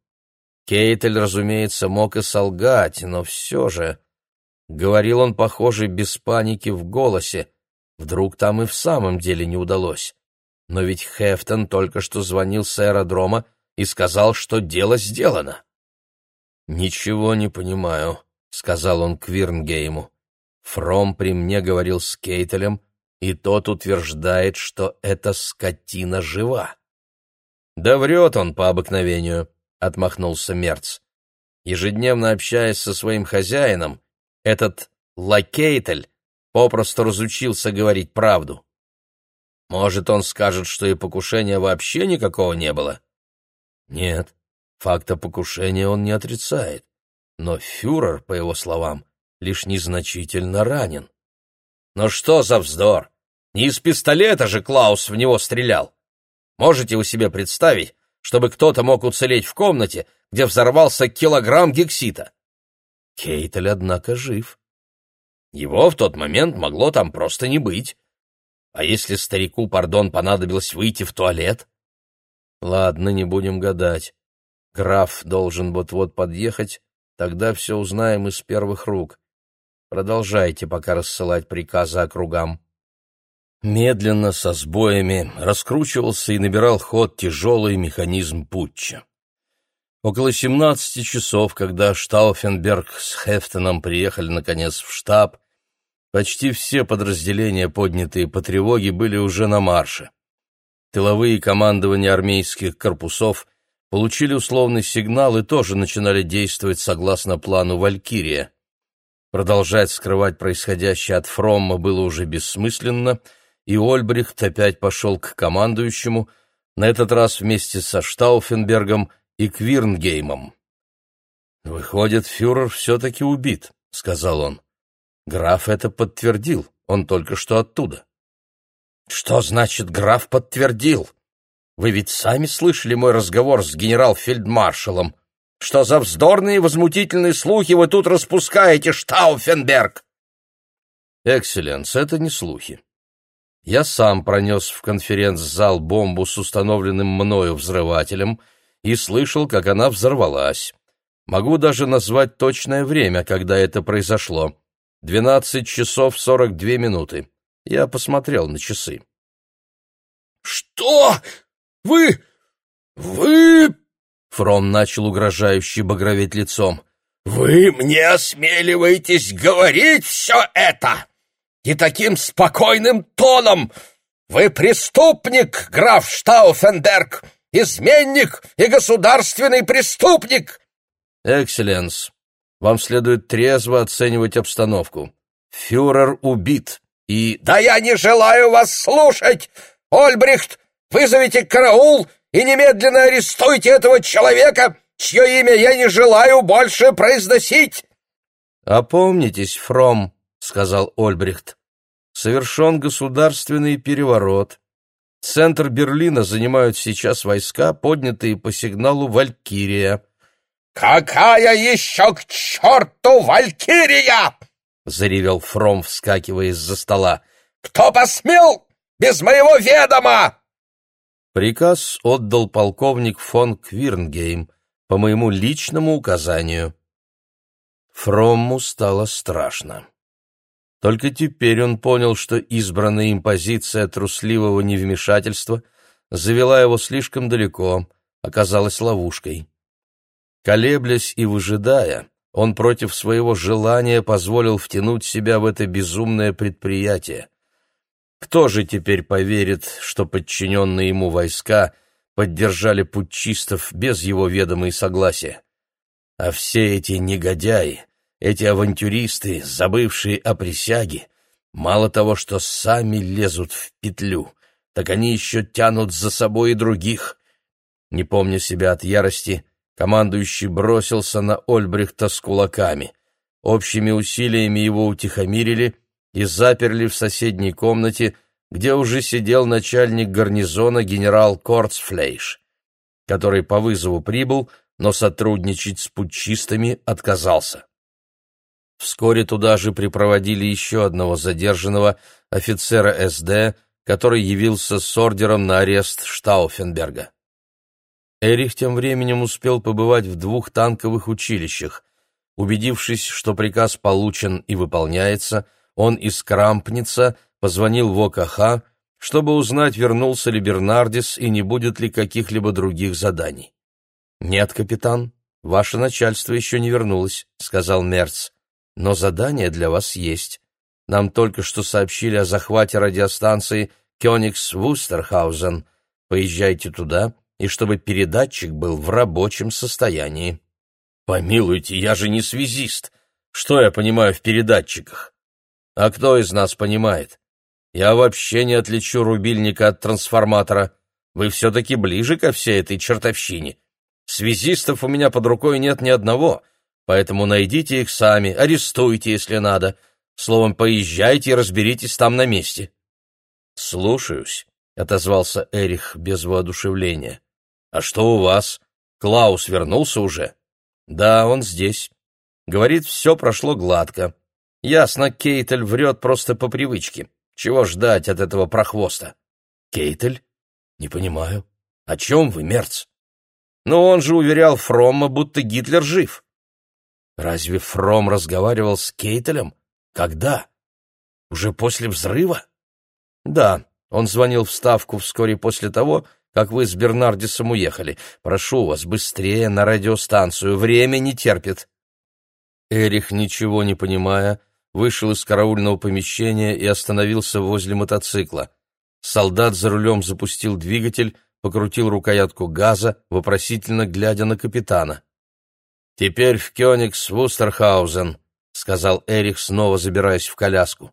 Кейтель, разумеется, мог и солгать, но все же... Говорил он, похоже, без паники в голосе. Вдруг там и в самом деле не удалось. Но ведь Хефтон только что звонил с аэродрома и сказал, что дело сделано. «Ничего не понимаю», — сказал он Квирнгейму. «Фром при мне говорил с Кейтелем, и тот утверждает, что эта скотина жива». «Да врет он по обыкновению», — отмахнулся Мерц. Ежедневно общаясь со своим хозяином, этот Лакейтель попросту разучился говорить правду. Может, он скажет, что и покушения вообще никакого не было? Нет, факта покушения он не отрицает. но фюрер, по его словам, лишь незначительно ранен. Но что за вздор? Не из пистолета же Клаус в него стрелял. Можете вы себе представить, чтобы кто-то мог уцелеть в комнате, где взорвался килограмм гексита? Кейтель, однако, жив. Его в тот момент могло там просто не быть. А если старику, пардон, понадобилось выйти в туалет? Ладно, не будем гадать. Граф должен вот-вот подъехать, тогда все узнаем из первых рук. Продолжайте пока рассылать приказы округам. Медленно, со сбоями, раскручивался и набирал ход тяжелый механизм путча. Около семнадцати часов, когда Штауфенберг с Хефтоном приехали, наконец, в штаб, почти все подразделения, поднятые по тревоге, были уже на марше. Тыловые командования армейских корпусов получили условный сигнал и тоже начинали действовать согласно плану «Валькирия». Продолжать скрывать происходящее от Фромма было уже бессмысленно, и Ольбрихт опять пошел к командующему, на этот раз вместе со Штауфенбергом и Квирнгеймом. «Выходит, фюрер все-таки убит», — сказал он. Граф это подтвердил, он только что оттуда. Что значит граф подтвердил? Вы ведь сами слышали мой разговор с генерал-фельдмаршалом. Что за вздорные возмутительные слухи вы тут распускаете, Штауфенберг? Экселленс, это не слухи. Я сам пронес в конференц-зал бомбу с установленным мною взрывателем и слышал, как она взорвалась. Могу даже назвать точное время, когда это произошло. Двенадцать часов сорок две минуты. Я посмотрел на часы. «Что? Вы... вы...» Фрон начал угрожающе багроветь лицом. «Вы мне осмеливаетесь говорить все это? И таким спокойным тоном! Вы преступник, граф Штауфенберг! Изменник и государственный преступник!» «Экселленс, вам следует трезво оценивать обстановку. Фюрер убит, и... «Да я не желаю вас слушать! Ольбрихт, вызовите караул и немедленно арестуйте этого человека, чье имя я не желаю больше произносить!» «Опомнитесь, Фром», — сказал Ольбрихт. «Совершен государственный переворот. Центр Берлина занимают сейчас войска, поднятые по сигналу «Валькирия». «Какая еще к черту Валькирия?» — заревел Фром, вскакивая из-за стола. «Кто посмел? Без моего ведома!» Приказ отдал полковник фон Квирнгейм по моему личному указанию. Фромму стало страшно. Только теперь он понял, что избранная им позиция трусливого невмешательства завела его слишком далеко, оказалась ловушкой. Колеблясь и выжидая, он против своего желания позволил втянуть себя в это безумное предприятие. Кто же теперь поверит, что подчиненные ему войска поддержали путчистов без его ведома и согласия? А все эти негодяи, эти авантюристы, забывшие о присяге, мало того, что сами лезут в петлю, так они еще тянут за собой и других. Не помня себя от ярости, Командующий бросился на Ольбрихта с кулаками. Общими усилиями его утихомирили и заперли в соседней комнате, где уже сидел начальник гарнизона генерал Корцфлейш, который по вызову прибыл, но сотрудничать с путчистами отказался. Вскоре туда же припроводили еще одного задержанного, офицера СД, который явился с ордером на арест Штауфенберга. Эрих тем временем успел побывать в двух танковых училищах. Убедившись, что приказ получен и выполняется, он из Крампница позвонил в ОКХ, чтобы узнать, вернулся ли Бернардис и не будет ли каких-либо других заданий. «Нет, капитан, ваше начальство еще не вернулось», — сказал Мерц. «Но задание для вас есть. Нам только что сообщили о захвате радиостанции «Кёнигс Вустерхаузен». Поезжайте туда и чтобы передатчик был в рабочем состоянии. Помилуйте, я же не связист. Что я понимаю в передатчиках? А кто из нас понимает? Я вообще не отличу рубильника от трансформатора. Вы все-таки ближе ко всей этой чертовщине. Связистов у меня под рукой нет ни одного, Поэтому найдите их сами, арестуйте, если надо. Словом, поезжайте и разберитесь там на месте». «Слушаюсь», — отозвался Эрих без воодушевления. «А что у вас? Клаус вернулся уже?» «Да, он здесь. Говорит, все прошло гладко. Ясно, Кейтель врет просто по привычке. Чего ждать от этого прохвоста?» «Кейтель? Не понимаю. О чем вы, Мерц?» «Ну, он же уверял Фромма, будто Гитлер жив». «Разве Фром разговаривал с Кейтелем? Когда? Уже после взрыва?» «Да, он звонил в Ставку вскоре после того, как вы с Бернардисом уехали. Прошу вас, быстрее на радиостанцию, время не терпит». Эрих, ничего не понимая, вышел из караульного помещения и остановился возле мотоцикла. Солдат за рулем запустил двигатель, покрутил рукоятку газа, вопросительно глядя на капитана. «Теперь в Кёнигс Вустерхаузен», — сказал Эрих, снова забираясь в коляску.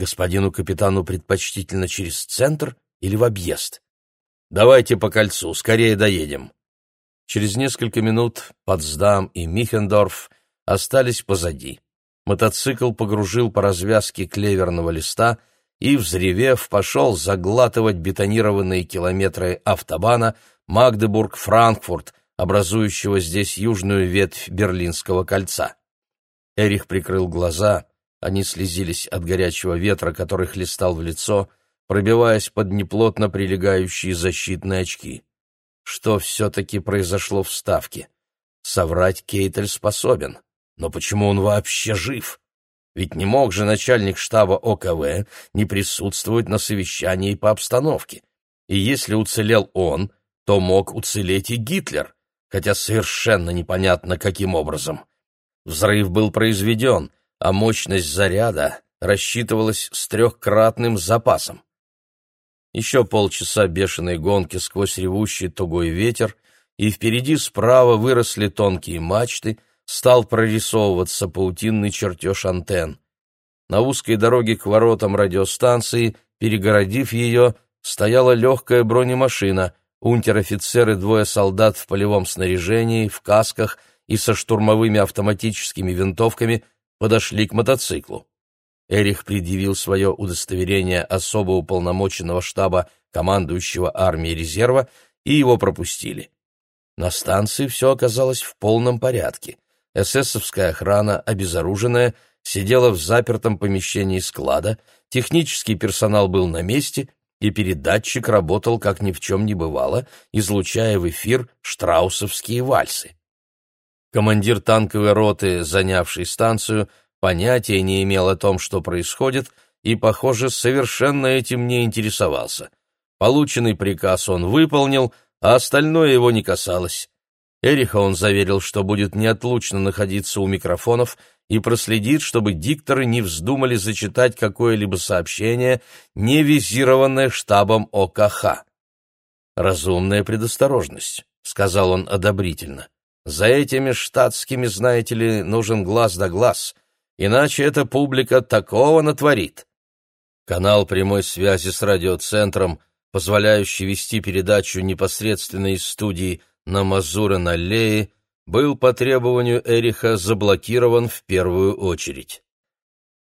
Господину капитану предпочтительно через центр или в объезд? Давайте по кольцу, скорее доедем. Через несколько минут Потсдам и Михендорф остались позади. Мотоцикл погружил по развязке клеверного листа и, взревев, пошел заглатывать бетонированные километры автобана Магдебург-Франкфурт, образующего здесь южную ветвь Берлинского кольца. Эрих прикрыл глаза они слезились от горячего ветра, который хлестал в лицо, пробиваясь под неплотно прилегающие защитные очки. Что все-таки произошло в Ставке? Соврать Кейтель способен. Но почему он вообще жив? Ведь не мог же начальник штаба ОКВ не присутствовать на совещании по обстановке. И если уцелел он, то мог уцелеть и Гитлер, хотя совершенно непонятно, каким образом. Взрыв был произведен, а мощность заряда рассчитывалась с трехкратным запасом. Еще полчаса бешеной гонки сквозь ревущий тугой ветер, и впереди справа выросли тонкие мачты, стал прорисовываться паутинный чертеж антенн. На узкой дороге к воротам радиостанции, перегородив ее, стояла легкая бронемашина, унтер-офицер и двое солдат в полевом снаряжении, в касках и со штурмовыми автоматическими винтовками подошли к мотоциклу. Эрих предъявил свое удостоверение особо уполномоченного штаба командующего армией резерва, и его пропустили. На станции все оказалось в полном порядке. Эсэсовская охрана, обезоруженная, сидела в запертом помещении склада, технический персонал был на месте, и передатчик работал, как ни в чем не бывало, излучая в эфир штраусовские вальсы. Командир танковой роты, занявший станцию, понятия не имел о том, что происходит, и, похоже, совершенно этим не интересовался. Полученный приказ он выполнил, а остальное его не касалось. Эриха он заверил, что будет неотлучно находиться у микрофонов и проследит, чтобы дикторы не вздумали зачитать какое-либо сообщение, не визированное штабом ОКХ. «Разумная предосторожность», — сказал он одобрительно. За этими штатскими, знаете ли, нужен глаз да глаз, иначе эта публика такого натворит. Канал прямой связи с радиоцентром, позволяющий вести передачу непосредственно из студии на Мазура-Аллее, был по требованию Эриха заблокирован в первую очередь.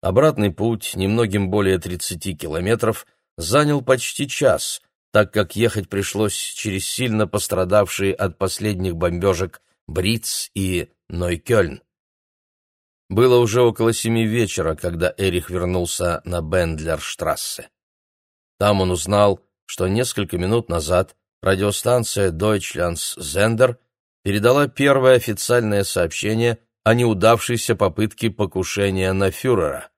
Обратный путь, немногим более 30 километров, занял почти час, так как ехать пришлось через сильно пострадавшие от последних бомбежек Бриц и Нойкёльн. Было уже около семи вечера, когда Эрих вернулся на Бендлерштрассе. Там он узнал, что несколько минут назад радиостанция Deutschlands Zender передала первое официальное сообщение о неудавшейся попытке покушения на фюрера.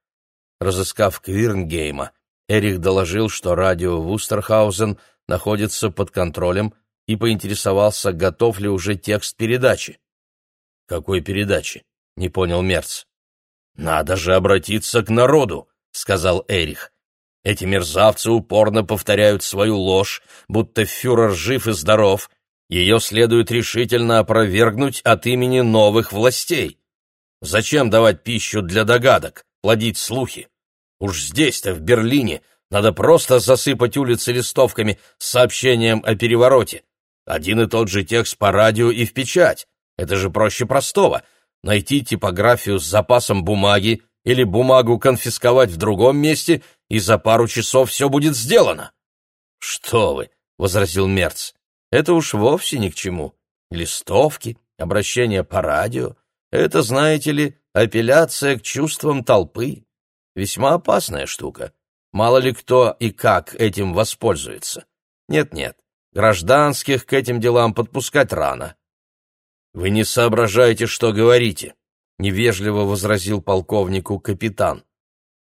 Разыскав Квирнгейма, Эрих доложил, что радио Вустерхаузен находится под контролем и поинтересовался, готов ли уже текст передачи. «Какой передачи?» — не понял Мерц. «Надо же обратиться к народу», — сказал Эрих. «Эти мерзавцы упорно повторяют свою ложь, будто фюрер жив и здоров. Ее следует решительно опровергнуть от имени новых властей. Зачем давать пищу для догадок, плодить слухи? Уж здесь-то, в Берлине, надо просто засыпать улицы листовками с сообщением о перевороте. Один и тот же текст по радио и в печать. Это же проще простого. найти типографию с запасом бумаги или бумагу конфисковать в другом месте, и за пару часов все будет сделано. «Что вы!» — возразил Мерц. «Это уж вовсе ни к чему. Листовки, обращения по радио — это, знаете ли, апелляция к чувствам толпы. Весьма опасная штука. Мало ли кто и как этим воспользуется. Нет-нет, гражданских к этим делам подпускать рано. Вы не соображаете, что говорите, невежливо возразил полковнику капитан.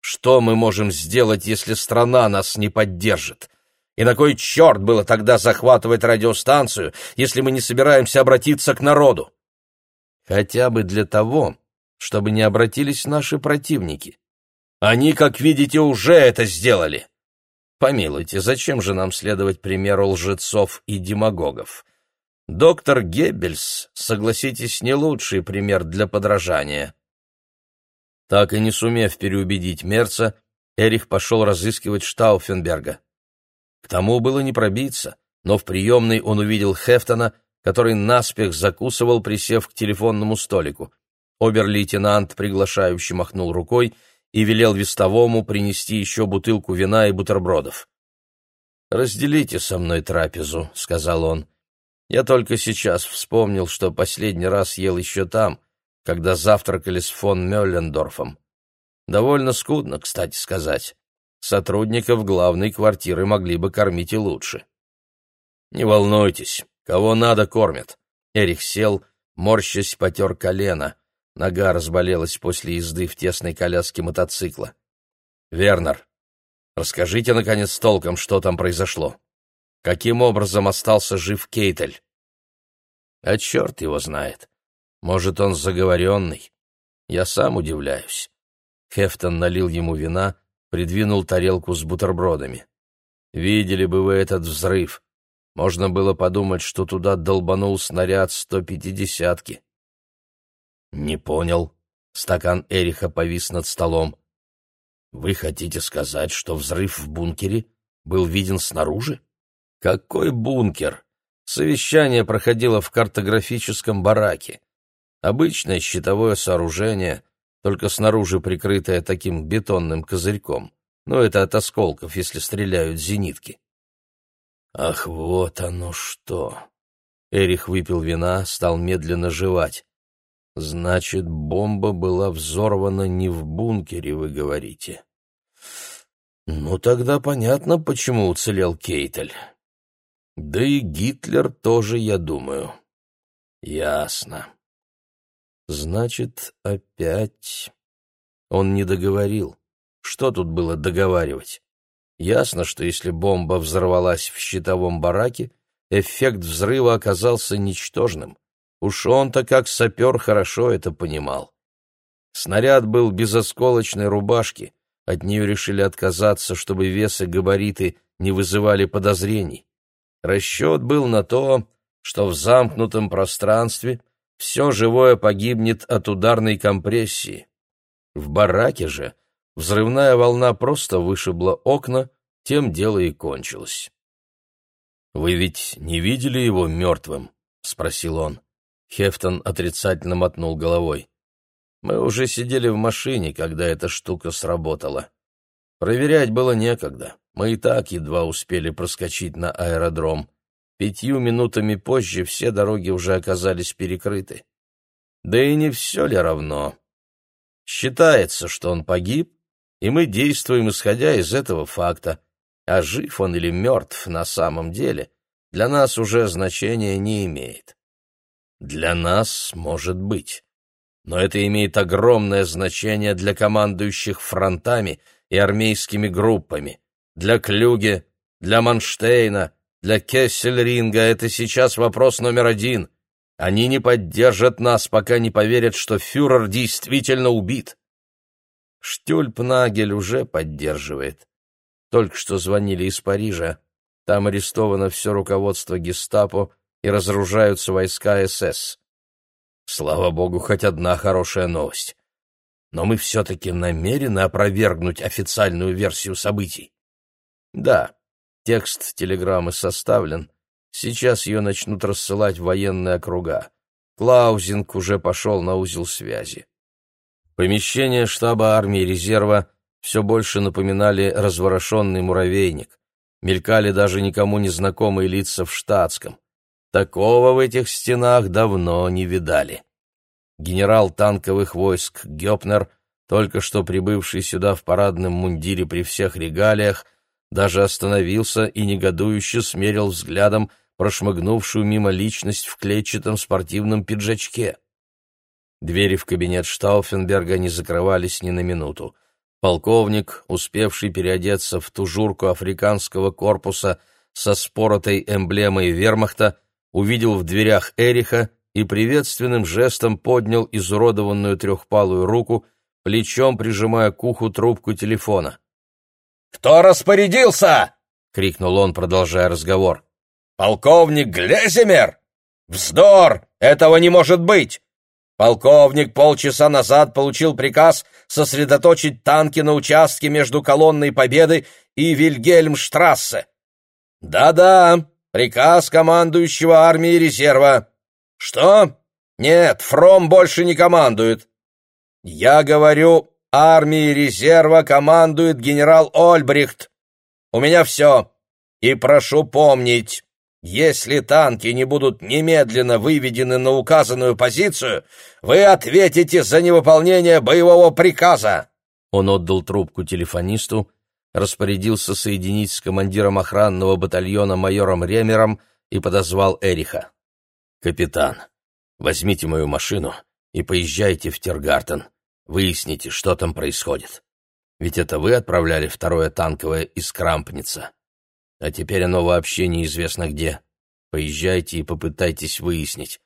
Что мы можем сделать, если страна нас не поддержит? И на кой черт было тогда захватывать радиостанцию, если мы не собираемся обратиться к народу? Хотя бы для того, чтобы не обратились наши противники. Они, как видите, уже это сделали. Помилуйте, зачем же нам следовать примеру лжецов и демагогов? Доктор Геббельс, согласитесь, не лучший пример для подражания. Так и не сумев переубедить Мерца, Эрих пошел разыскивать Штауфенберга. К тому было не пробиться, но в приемной он увидел Хефтона, который наспех закусывал, присев к телефонному столику. Обер-лейтенант приглашающе махнул рукой и велел вестовому принести еще бутылку вина и бутербродов. «Разделите со мной трапезу», — сказал он. «Я только сейчас вспомнил, что последний раз ел еще там, когда завтракали с фон Меллендорфом. Довольно скудно, кстати сказать. Сотрудников главной квартиры могли бы кормить и лучше». «Не волнуйтесь, кого надо кормят». Эрих сел, морщась потер колено — Нога разболелась после езды в тесной коляске мотоцикла. «Вернер, расскажите, наконец, толком, что там произошло. Каким образом остался жив Кейтель?» «А черт его знает. Может, он заговоренный. Я сам удивляюсь». Хефтон налил ему вина, придвинул тарелку с бутербродами. «Видели бы вы этот взрыв. Можно было подумать, что туда долбанул снаряд сто пятидесятки. «Не понял». Стакан Эриха повис над столом. «Вы хотите сказать, что взрыв в бункере был виден снаружи?» «Какой бункер?» Совещание проходило в картографическом бараке. Обычное щитовое сооружение, только снаружи прикрытое таким бетонным козырьком. Но это от осколков, если стреляют зенитки. Ах, вот оно что! Эрих выпил вина, стал медленно жевать. Значит, бомба была взорвана не в бункере, вы говорите. Ну, тогда понятно, почему уцелел Кейтель. Да и Гитлер тоже, я думаю. Ясно. Значит, опять... Он не договорил. Что тут было договаривать? Ясно, что если бомба взорвалась в щитовом бараке, эффект взрыва оказался ничтожным. Уж он-то как сапер хорошо это понимал. Снаряд был без осколочной рубашки, от нее решили отказаться, чтобы вес и габариты не вызывали подозрений. Расчет был на то, что в замкнутом пространстве все живое погибнет от ударной компрессии. В бараке же взрывная волна просто вышибла окна, тем дело и кончилось. «Вы ведь не видели его мертвым?» — спросил он. Хефтон отрицательно мотнул головой. Мы уже сидели в машине, когда эта штука сработала. Проверять было некогда. Мы и так едва успели проскочить на аэродром. Пятью минутами позже все дороги уже оказались перекрыты. Да и не все ли равно? Считается, что он погиб, и мы действуем, исходя из этого факта. А жив он или мертв на самом деле, для нас уже значения не имеет. Для нас, может быть. Но это имеет огромное значение для командующих фронтами и армейскими группами. Для Клюге, для Манштейна, для Кессельринга это сейчас вопрос номер один. Они не поддержат нас, пока не поверят, что фюрер действительно убит. Штюльпнагель уже поддерживает. Только что звонили из Парижа. Там арестовано все руководство гестапо, и разоружаются войска СС. Слава богу, хоть одна хорошая новость. Но мы все-таки намерены опровергнуть официальную версию событий. Да, текст телеграммы составлен. Сейчас ее начнут рассылать военные округа. Клаузинг уже пошел на узел связи. Помещения штаба армии резерва все больше напоминали разворошенный муравейник. Мелькали даже никому незнакомые лица в штатском. Такого в этих стенах давно не видали. Генерал танковых войск Гёпнер, только что прибывший сюда в парадном мундире при всех регалиях, даже остановился и негодующе смерил взглядом прошмыгнувшую мимо личность в клетчатом спортивном пиджачке. Двери в кабинет Штауфенберга не закрывались ни на минуту. Полковник, успевший переодеться в тужурку африканского корпуса со споротой эмблемой вермахта, увидел в дверях Эриха и приветственным жестом поднял изуродованную трехпалую руку, плечом прижимая к уху трубку телефона. «Кто распорядился?» — крикнул он, продолжая разговор. «Полковник Глезимер? Вздор! Этого не может быть! Полковник полчаса назад получил приказ сосредоточить танки на участке между колонной Победы и Вильгельмштрассе. Да-да, приказ командующего армией резерва. Что? Нет, Фром больше не командует. Я говорю, армией резерва командует генерал Ольбрихт. У меня все. И прошу помнить, если танки не будут немедленно выведены на указанную позицию, вы ответите за невыполнение боевого приказа. Он отдал трубку телефонисту, распорядился соединить с командиром охранного батальона майором Ремером и подозвал Эриха. «Капитан, возьмите мою машину и поезжайте в Тергартен. Выясните, что там происходит. Ведь это вы отправляли второе танковое из Крампница. А теперь оно вообще неизвестно где. Поезжайте и попытайтесь выяснить.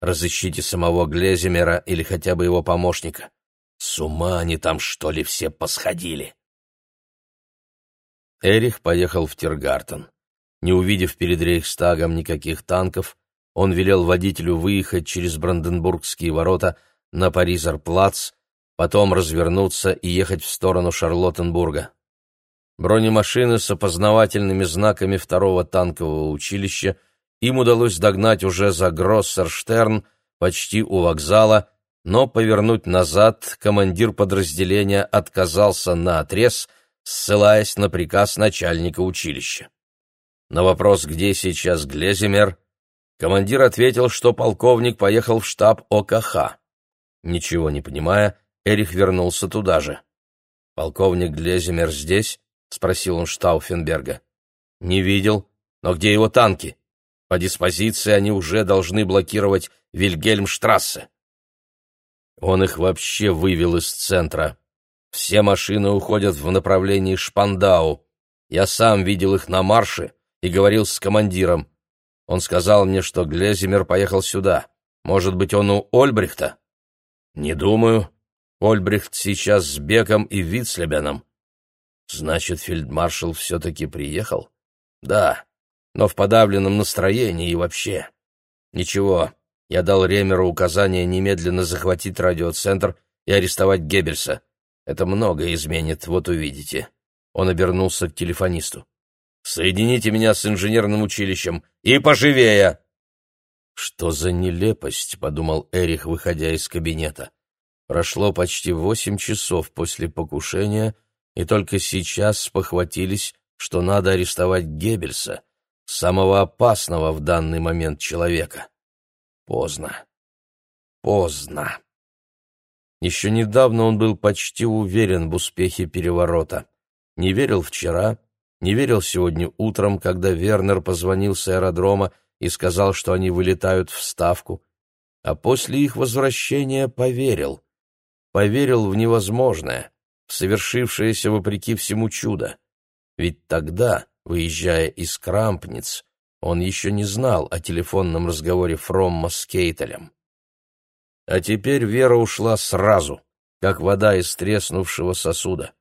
Разыщите самого Глезимера или хотя бы его помощника. С ума они там, что ли, все посходили?» Эрих поехал в Тиргартен. Не увидев перед Рейхстагом никаких танков, он велел водителю выехать через Бранденбургские ворота на Паризер-плац, потом развернуться и ехать в сторону Шарлоттенбурга. Бронемашины с опознавательными знаками второго танкового училища им удалось догнать уже за Гроссерштерн, почти у вокзала, но повернуть назад командир подразделения отказался на отрез, ссылаясь на приказ начальника училища. На вопрос, где сейчас Глезимер, командир ответил, что полковник поехал в штаб ОКХ. Ничего не понимая, Эрих вернулся туда же. «Полковник Глезимер здесь?» — спросил он Штауфенберга. «Не видел. Но где его танки? По диспозиции они уже должны блокировать Вильгельмштрассе». Он их вообще вывел из центра. Все машины уходят в направлении Шпандау. Я сам видел их на марше и говорил с командиром. Он сказал мне, что Глезимер поехал сюда. Может быть, он у Ольбрихта? Не думаю. Ольбрихт сейчас с Беком и Вицлебеном. Значит, фельдмаршал все-таки приехал? Да, но в подавленном настроении и вообще. Ничего, я дал Ремеру указание немедленно захватить радиоцентр и арестовать Геббельса. Это многое изменит, вот увидите. Он обернулся к телефонисту. «Соедините меня с инженерным училищем и поживее!» «Что за нелепость!» — подумал Эрих, выходя из кабинета. Прошло почти восемь часов после покушения — и только сейчас спохватились, что надо арестовать Геббельса, самого опасного в данный момент человека. Поздно. Поздно. Еще недавно он был почти уверен в успехе переворота. Не верил вчера, не верил сегодня утром, когда Вернер позвонил с аэродрома и сказал, что они вылетают в Ставку, а после их возвращения поверил. Поверил в невозможное в совершившееся вопреки всему чудо. Ведь тогда, выезжая из Крампниц, он еще не знал о телефонном разговоре Фромма с Кейтелем. А теперь вера ушла сразу, как вода из треснувшего сосуда.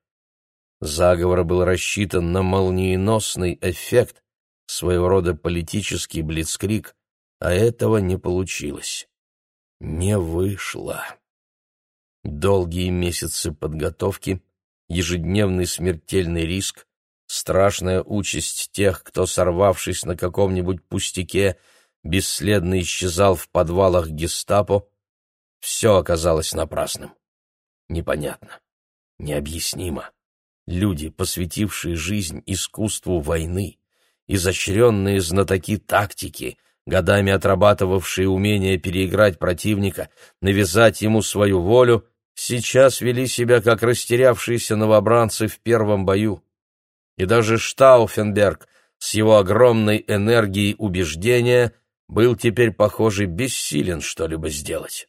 Заговор был рассчитан на молниеносный эффект, своего рода политический блицкрик, а этого не получилось. Не вышло. Долгие месяцы подготовки, ежедневный смертельный риск, страшная участь тех, кто, сорвавшись на каком-нибудь пустяке, бесследно исчезал в подвалах гестапо, все оказалось напрасным. Непонятно, необъяснимо. Люди, посвятившие жизнь искусству войны, изощренные знатоки тактики, годами отрабатывавшие умение переиграть противника, навязать ему свою волю, сейчас вели себя как растерявшиеся новобранцы в первом бою. И даже Штауфенберг с его огромной энергией убеждения был теперь, похоже, бессилен что-либо сделать.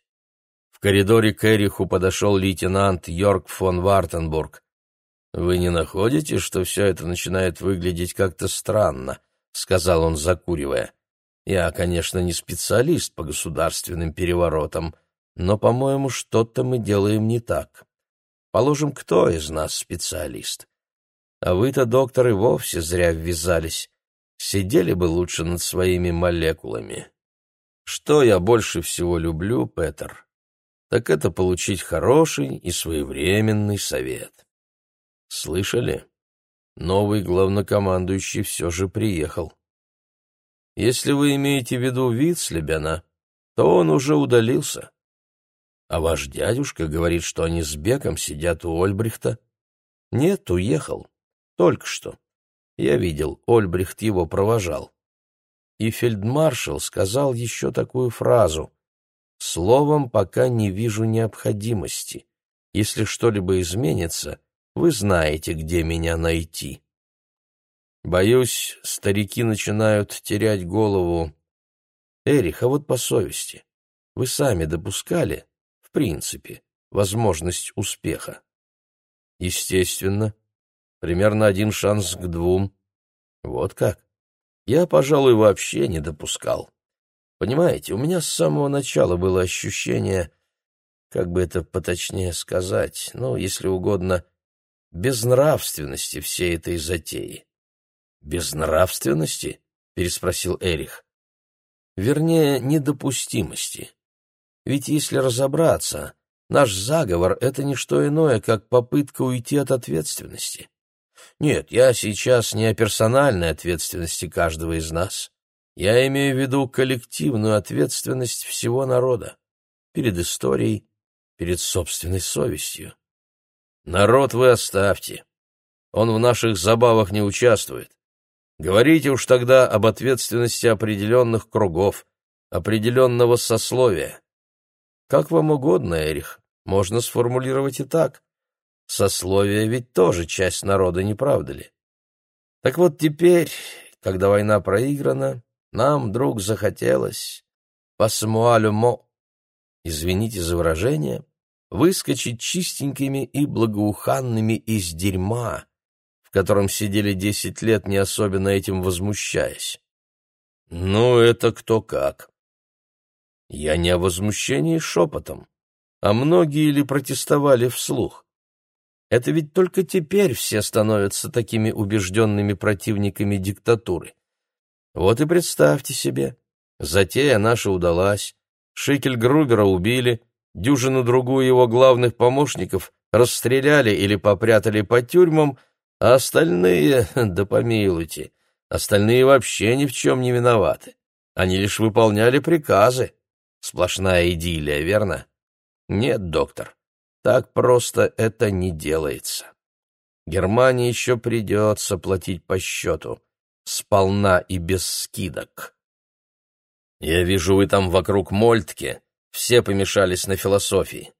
В коридоре к Эриху подошел лейтенант Йорк фон Вартенбург. «Вы не находите, что все это начинает выглядеть как-то странно?» — сказал он, закуривая. «Я, конечно, не специалист по государственным переворотам, но, по-моему, что-то мы делаем не так. Положим, кто из нас специалист? А вы-то, доктор, и вовсе зря ввязались. Сидели бы лучше над своими молекулами. Что я больше всего люблю, Петер, так это получить хороший и своевременный совет. Слышали? Новый главнокомандующий все же приехал. Если вы имеете в виду Вицлебена, то он уже удалился. А ваш дядюшка говорит, что они с Беком сидят у Ольбрихта. Нет, уехал. Только что. Я видел, Ольбрихт его провожал. И фельдмаршал сказал еще такую фразу. «Словом, пока не вижу необходимости. Если что-либо изменится, вы знаете, где меня найти». Боюсь, старики начинают терять голову. Эрих, а вот по совести, вы сами допускали, принципе, возможность успеха? Естественно, примерно один шанс к двум. Вот как? Я, пожалуй, вообще не допускал. Понимаете, у меня с самого начала было ощущение, как бы это поточнее сказать, ну, если угодно, безнравственности всей этой затеи. «Безнравственности?» — переспросил Эрих. «Вернее, недопустимости. Ведь если разобраться, наш заговор — это не что иное, как попытка уйти от ответственности. Нет, я сейчас не о персональной ответственности каждого из нас. Я имею в виду коллективную ответственность всего народа. Перед историей, перед собственной совестью. Народ вы оставьте. Он в наших забавах не участвует. Говорите уж тогда об ответственности определенных кругов, определенного сословия. Как вам угодно, Эрих, можно сформулировать и так. Сословие ведь тоже часть народа, не правда ли? Так вот теперь, когда война проиграна, нам вдруг захотелось «пасмуалюмо», извините за выражение, выскочить чистенькими и благоуханными из дерьма, в котором сидели десять лет, не особенно этим возмущаясь. Ну, это кто как. Я не о возмущении шепотом, а многие ли протестовали вслух? Это ведь только теперь все становятся такими убежденными противниками диктатуры. Вот и представьте себе, затея наша удалась, Шикель Грубера убили, дюжину-другую его главных помощников расстреляли или попрятали по тюрьмам, а остальные, да помилуйте, остальные вообще ни в чем не виноваты. Они лишь выполняли приказы. Сплошная идиллия, верно? Нет, доктор, так просто это не делается. Германии еще придется платить по счету, сполна и без скидок. Я вижу, вы там вокруг Мольтке все помешались на философии.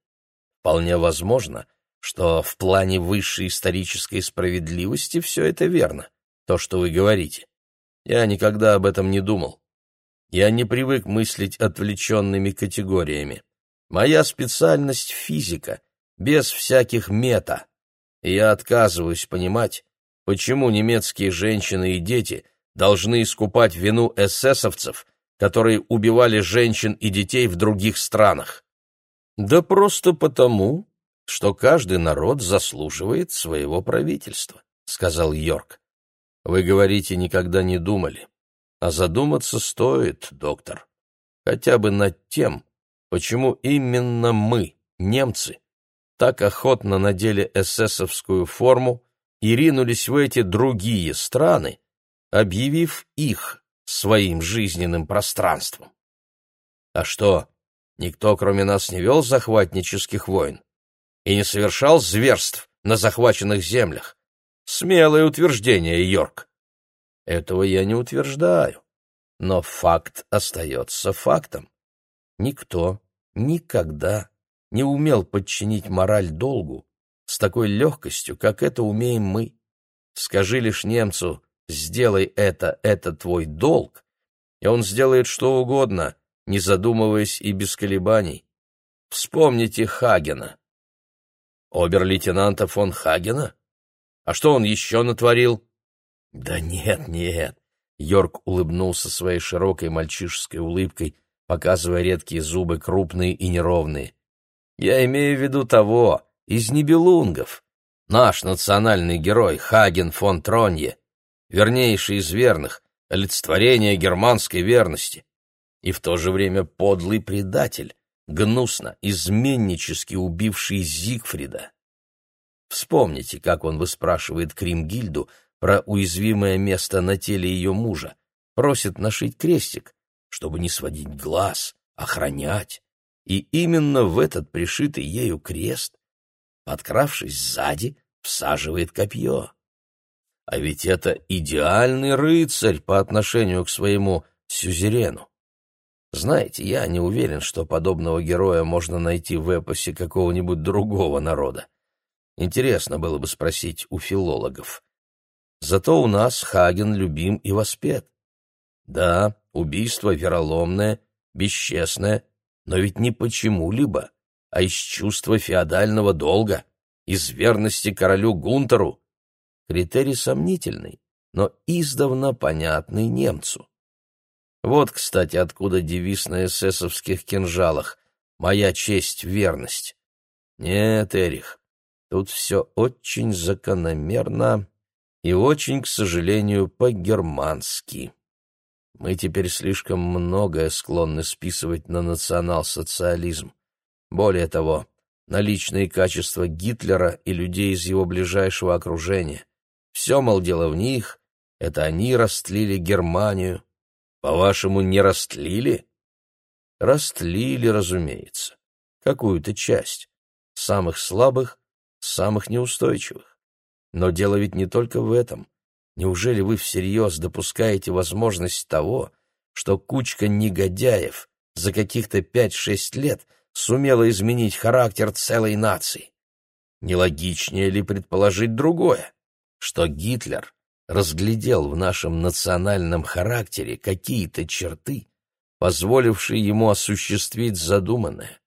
Вполне возможно, что в плане высшей исторической справедливости все это верно, то, что вы говорите. Я никогда об этом не думал. Я не привык мыслить отвлеченными категориями. Моя специальность — физика, без всяких мета. Я отказываюсь понимать, почему немецкие женщины и дети должны искупать вину эсэсовцев, которые убивали женщин и детей в других странах. Да просто потому, что каждый народ заслуживает своего правительства, сказал Йорк. Вы говорите, никогда не думали. А задуматься стоит, доктор. Хотя бы над тем, почему именно мы, немцы, так охотно надели эсэсовскую форму и ринулись в эти другие страны, объявив их своим жизненным пространством. А что, никто, кроме нас, не вел захватнических войн и не совершал зверств на захваченных землях? Смелое утверждение, Йорк. Этого я не утверждаю, но факт остается фактом. Никто никогда не умел подчинить мораль долгу с такой легкостью, как это умеем мы. Скажи лишь немцу «сделай это, это твой долг», и он сделает что угодно, не задумываясь и без колебаний. Вспомните Хагена. Обер-лейтенанта фон Хагена? А что он еще натворил? Да нет, нет. Йорк улыбнулся своей широкой мальчишеской улыбкой, показывая редкие зубы, крупные и неровные. Я имею в виду того, из Нибелунгов. Наш национальный герой Хаген фон Тронье, вернейший из верных, олицетворение германской верности. И в то же время подлый предатель, гнусно, изменнически убивший Зигфрида. Вспомните, как он выспрашивает Кримгильду про уязвимое место на теле ее мужа, просит нашить крестик, чтобы не сводить глаз, охранять. И именно в этот пришитый ею крест, подкравшись сзади, всаживает копье. А ведь это идеальный рыцарь по отношению к своему сюзерену. Знаете, я не уверен, что подобного героя можно найти в эпосе какого-нибудь другого народа. Интересно было бы спросить у филологов. Зато у нас Хаген любим и воспет. Да, убийство вероломное, бесчестное, но ведь не почему-либо, а из чувства феодального долга, из верности королю Гунтеру. Критерий сомнительный, но издавна понятный немцу. Вот, кстати, откуда девиз на эсэсовских кинжалах «Моя честь — верность». Нет, Эрих, тут все очень закономерно и очень, к сожалению, по-германски. Мы теперь слишком многое склонны списывать на национал-социализм. Более того, на личные качества Гитлера и людей из его ближайшего окружения. Все, мол, дело в них, это они растлили Германию. По-вашему, не растлили? Растлили, разумеется. Какую-то часть. Самых слабых, самых неустойчивых. Но дело ведь не только в этом. Неужели вы всерьез допускаете возможность того, что кучка негодяев за каких-то пять-шесть лет сумела изменить характер целой нации? Нелогичнее ли предположить другое, что Гитлер разглядел в нашем национальном характере какие-то черты, позволившие ему осуществить задуманное,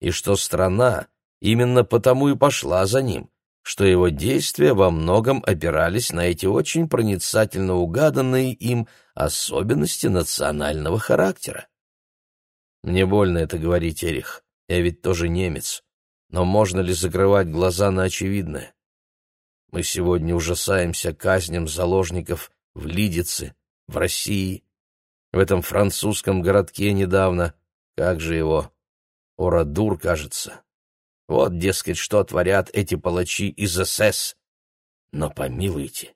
и что страна именно потому и пошла за ним, что его действия во многом опирались на эти очень проницательно угаданные им особенности национального характера. Мне больно это говорить, Эрих, я ведь тоже немец, но можно ли закрывать глаза на очевидное? Мы сегодня ужасаемся казням заложников в Лидице, в России, в этом французском городке недавно, как же его, Орадур, кажется, вот, дескать, что творят эти палачи из СС. Но помилуйте,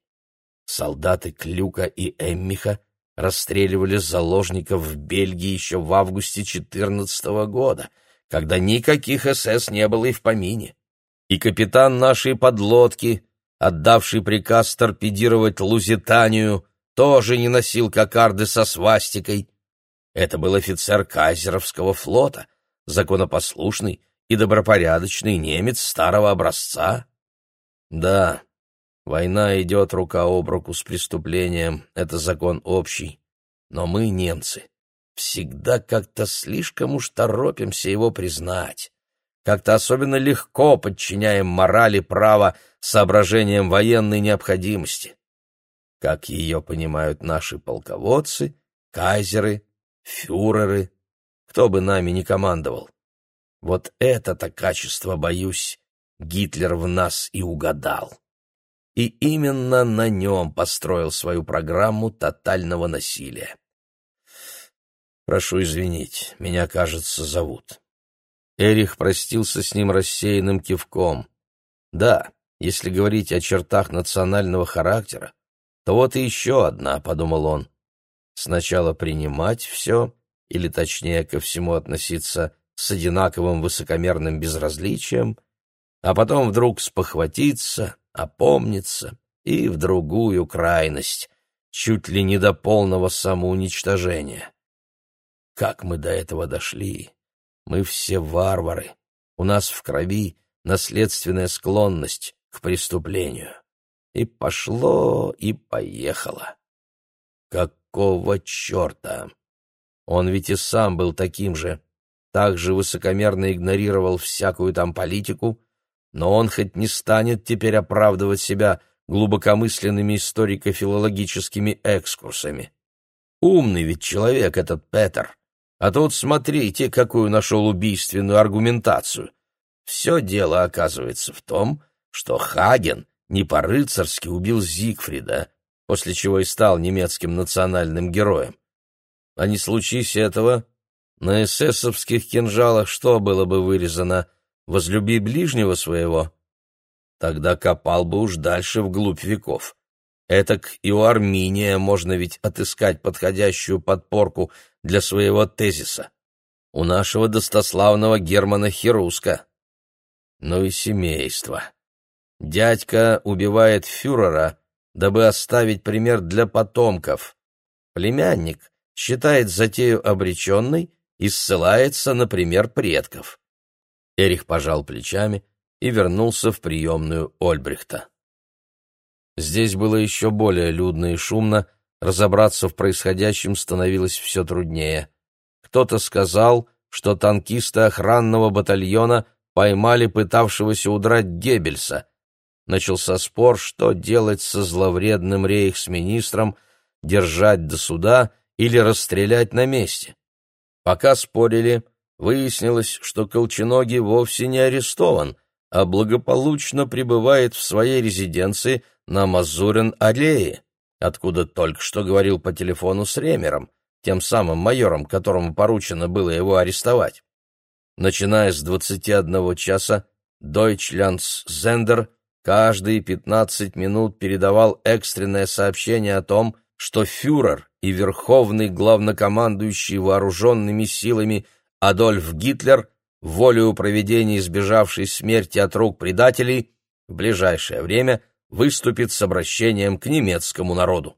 солдаты Клюка и Эммиха расстреливали заложников в Бельгии еще в августе 14 -го года, когда никаких СС не было и в помине. И капитан нашей подлодки, отдавший приказ торпедировать Лузитанию, тоже не носил кокарды со свастикой. Это был офицер Кайзеровского флота, законопослушный и добропорядочный немец старого образца? Да, война идет рука об руку с преступлением, это закон общий. Но мы, немцы, всегда как-то слишком уж торопимся его признать. Как-то особенно легко подчиняем морали право соображениям военной необходимости. Как ее понимают наши полководцы, кайзеры, фюреры, кто бы нами ни командовал. Вот это-то качество, боюсь, Гитлер в нас и угадал. И именно на нем построил свою программу тотального насилия. Прошу извинить, меня, кажется, зовут. Эрих простился с ним рассеянным кивком. Да, если говорить о чертах национального характера, то вот и еще одна, — подумал он. сначала принимать все, или точнее ко всему относиться с одинаковым высокомерным безразличием, а потом вдруг спохватиться, опомниться и в другую крайность, чуть ли не до полного самоуничтожения. Как мы до этого дошли? Мы все варвары. У нас в крови наследственная склонность к преступлению. И пошло, и поехало. Какого черта? Он ведь и сам был таким же, так же высокомерно игнорировал всякую там политику, но он хоть не станет теперь оправдывать себя глубокомысленными историко-филологическими экскурсами. Умный ведь человек этот Петер. А тут смотрите, какую нашел убийственную аргументацию. Все дело оказывается в том, что Хаген не по-рыцарски убил Зигфрида, после чего и стал немецким национальным героем. А не случись этого, на эсэсовских кинжалах что было бы вырезано? «Возлюби ближнего своего»? Тогда копал бы уж дальше вглубь веков. Этак и у Арминия можно ведь отыскать подходящую подпорку для своего тезиса. У нашего достославного Германа Херуска. Ну и семейство. Дядька убивает фюрера, дабы оставить пример для потомков. Племянник считает затею обреченной и ссылается на пример предков. Эрих пожал плечами и вернулся в приемную Ольбрихта. Здесь было еще более людно и шумно, разобраться в происходящем становилось все труднее. Кто-то сказал, что танкисты охранного батальона поймали пытавшегося удрать Геббельса. Начался спор, что делать со зловредным рейхсминистром, держать до суда или расстрелять на месте. Пока спорили, выяснилось, что Колченогий вовсе не арестован, а благополучно пребывает в своей резиденции на Мазурин-аллее, откуда только что говорил по телефону с Ремером, тем самым майором, которому поручено было его арестовать. Начиная с 21 часа, Deutschlands Zender каждые 15 минут передавал экстренное сообщение о том, что фюрер и верховный главнокомандующий вооруженными силами Адольф Гитлер, волею проведения избежавшей смерти от рук предателей, в ближайшее время выступит с обращением к немецкому народу.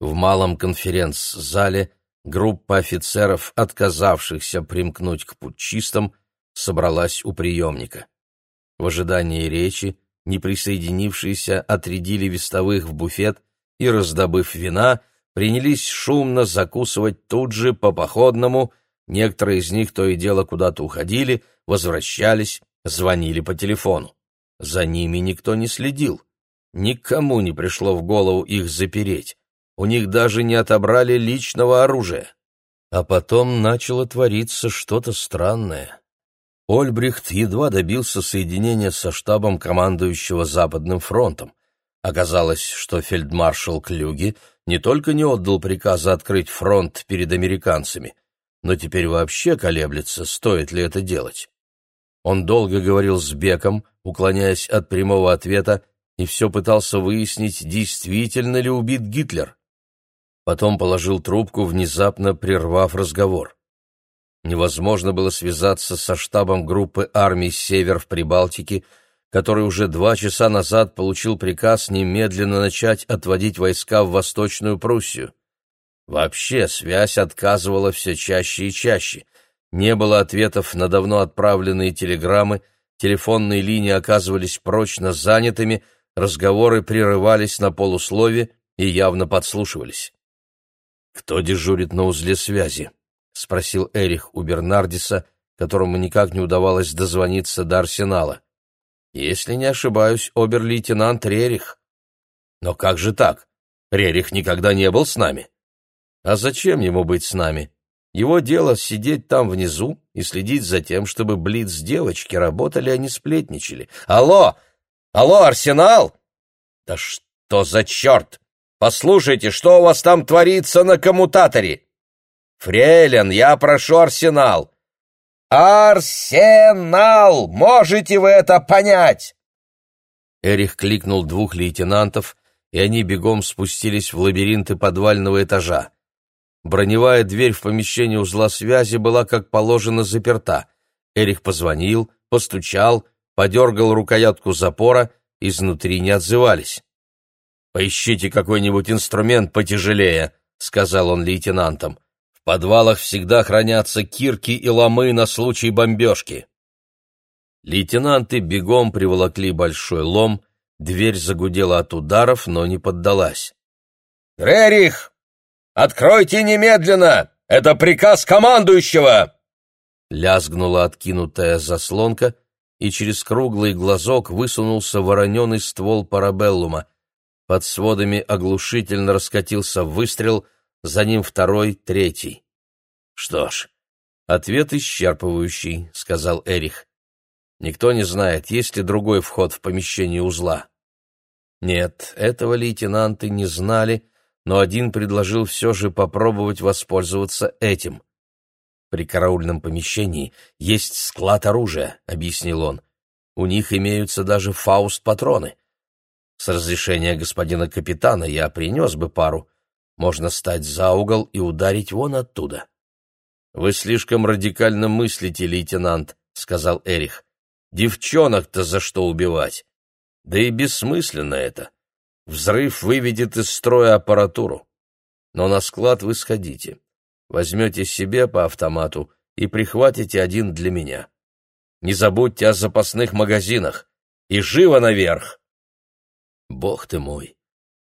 В малом конференц-зале группа офицеров, отказавшихся примкнуть к путчистам, собралась у приемника. В ожидании речи неприсоединившиеся отрядили вестовых в буфет и, раздобыв вина, принялись шумно закусывать тут же по походному, некоторые из них то и дело куда-то уходили, возвращались, звонили по телефону. За ними никто не следил. Никому не пришло в голову их запереть. У них даже не отобрали личного оружия. А потом начало твориться что-то странное. Ольбрихт едва добился соединения со штабом командующего Западным фронтом. Оказалось, что фельдмаршал Клюги не только не отдал приказа открыть фронт перед американцами, но теперь вообще колеблется, стоит ли это делать. Он долго говорил с Беком, уклоняясь от прямого ответа, и все пытался выяснить, действительно ли убит Гитлер. Потом положил трубку, внезапно прервав разговор. Невозможно было связаться со штабом группы армий «Север» в Прибалтике, который уже два часа назад получил приказ немедленно начать отводить войска в Восточную Пруссию. Вообще связь отказывала все чаще и чаще. Не было ответов на давно отправленные телеграммы, телефонные линии оказывались прочно занятыми, разговоры прерывались на полуслове и явно подслушивались. «Кто дежурит на узле связи?» — спросил Эрих у Бернардиса, которому никак не удавалось дозвониться до арсенала. Если не ошибаюсь, обер-лейтенант Рерих. Но как же так? Рерих никогда не был с нами. А зачем ему быть с нами? Его дело сидеть там внизу и следить за тем, чтобы блиц-девочки работали, а не сплетничали. Алло! Алло, Арсенал! Да что за черт! Послушайте, что у вас там творится на коммутаторе? Фрейлин, я прошу Арсенал. «Арсенал! Можете вы это понять?» Эрих кликнул двух лейтенантов, и они бегом спустились в лабиринты подвального этажа. Броневая дверь в помещении узла связи была, как положено, заперта. Эрих позвонил, постучал, подергал рукоятку запора, изнутри не отзывались. «Поищите какой-нибудь инструмент потяжелее», — сказал он лейтенантам. «В подвалах всегда хранятся кирки и ломы на случай бомбежки». Лейтенанты бегом приволокли большой лом, дверь загудела от ударов, но не поддалась. «Рерих, откройте немедленно! Это приказ командующего!» Лязгнула откинутая заслонка, и через круглый глазок высунулся вороненый ствол парабеллума. Под сводами оглушительно раскатился выстрел, за ним второй, третий. «Что ж, ответ исчерпывающий», — сказал Эрих. Никто не знает, есть ли другой вход в помещение узла. Нет, этого лейтенанты не знали, но один предложил все же попробовать воспользоваться этим. «При караульном помещении есть склад оружия», — объяснил он. «У них имеются даже фауст-патроны. С разрешения господина капитана я принес бы пару. Можно стать за угол и ударить вон оттуда». «Вы слишком радикально мыслите, лейтенант», — сказал Эрих. Девчонок-то за что убивать? Да и бессмысленно это. Взрыв выведет из строя аппаратуру. Но на склад вы сходите. Возьмете себе по автомату и прихватите один для меня. Не забудьте о запасных магазинах. И живо наверх! Бог ты мой!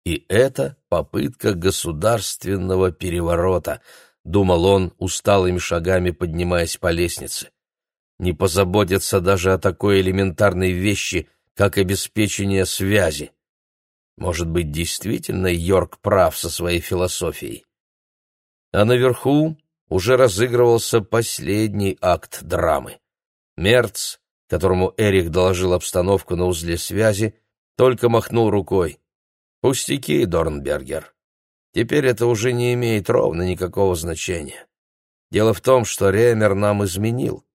И это попытка государственного переворота, думал он, усталыми шагами поднимаясь по лестнице не позаботятся даже о такой элементарной вещи, как обеспечение связи. Может быть, действительно Йорк прав со своей философией. А наверху уже разыгрывался последний акт драмы. Мерц, которому Эрих доложил обстановку на узле связи, только махнул рукой. «Пустяки, Дорнбергер. Теперь это уже не имеет ровно никакого значения. Дело в том, что Ремер нам изменил.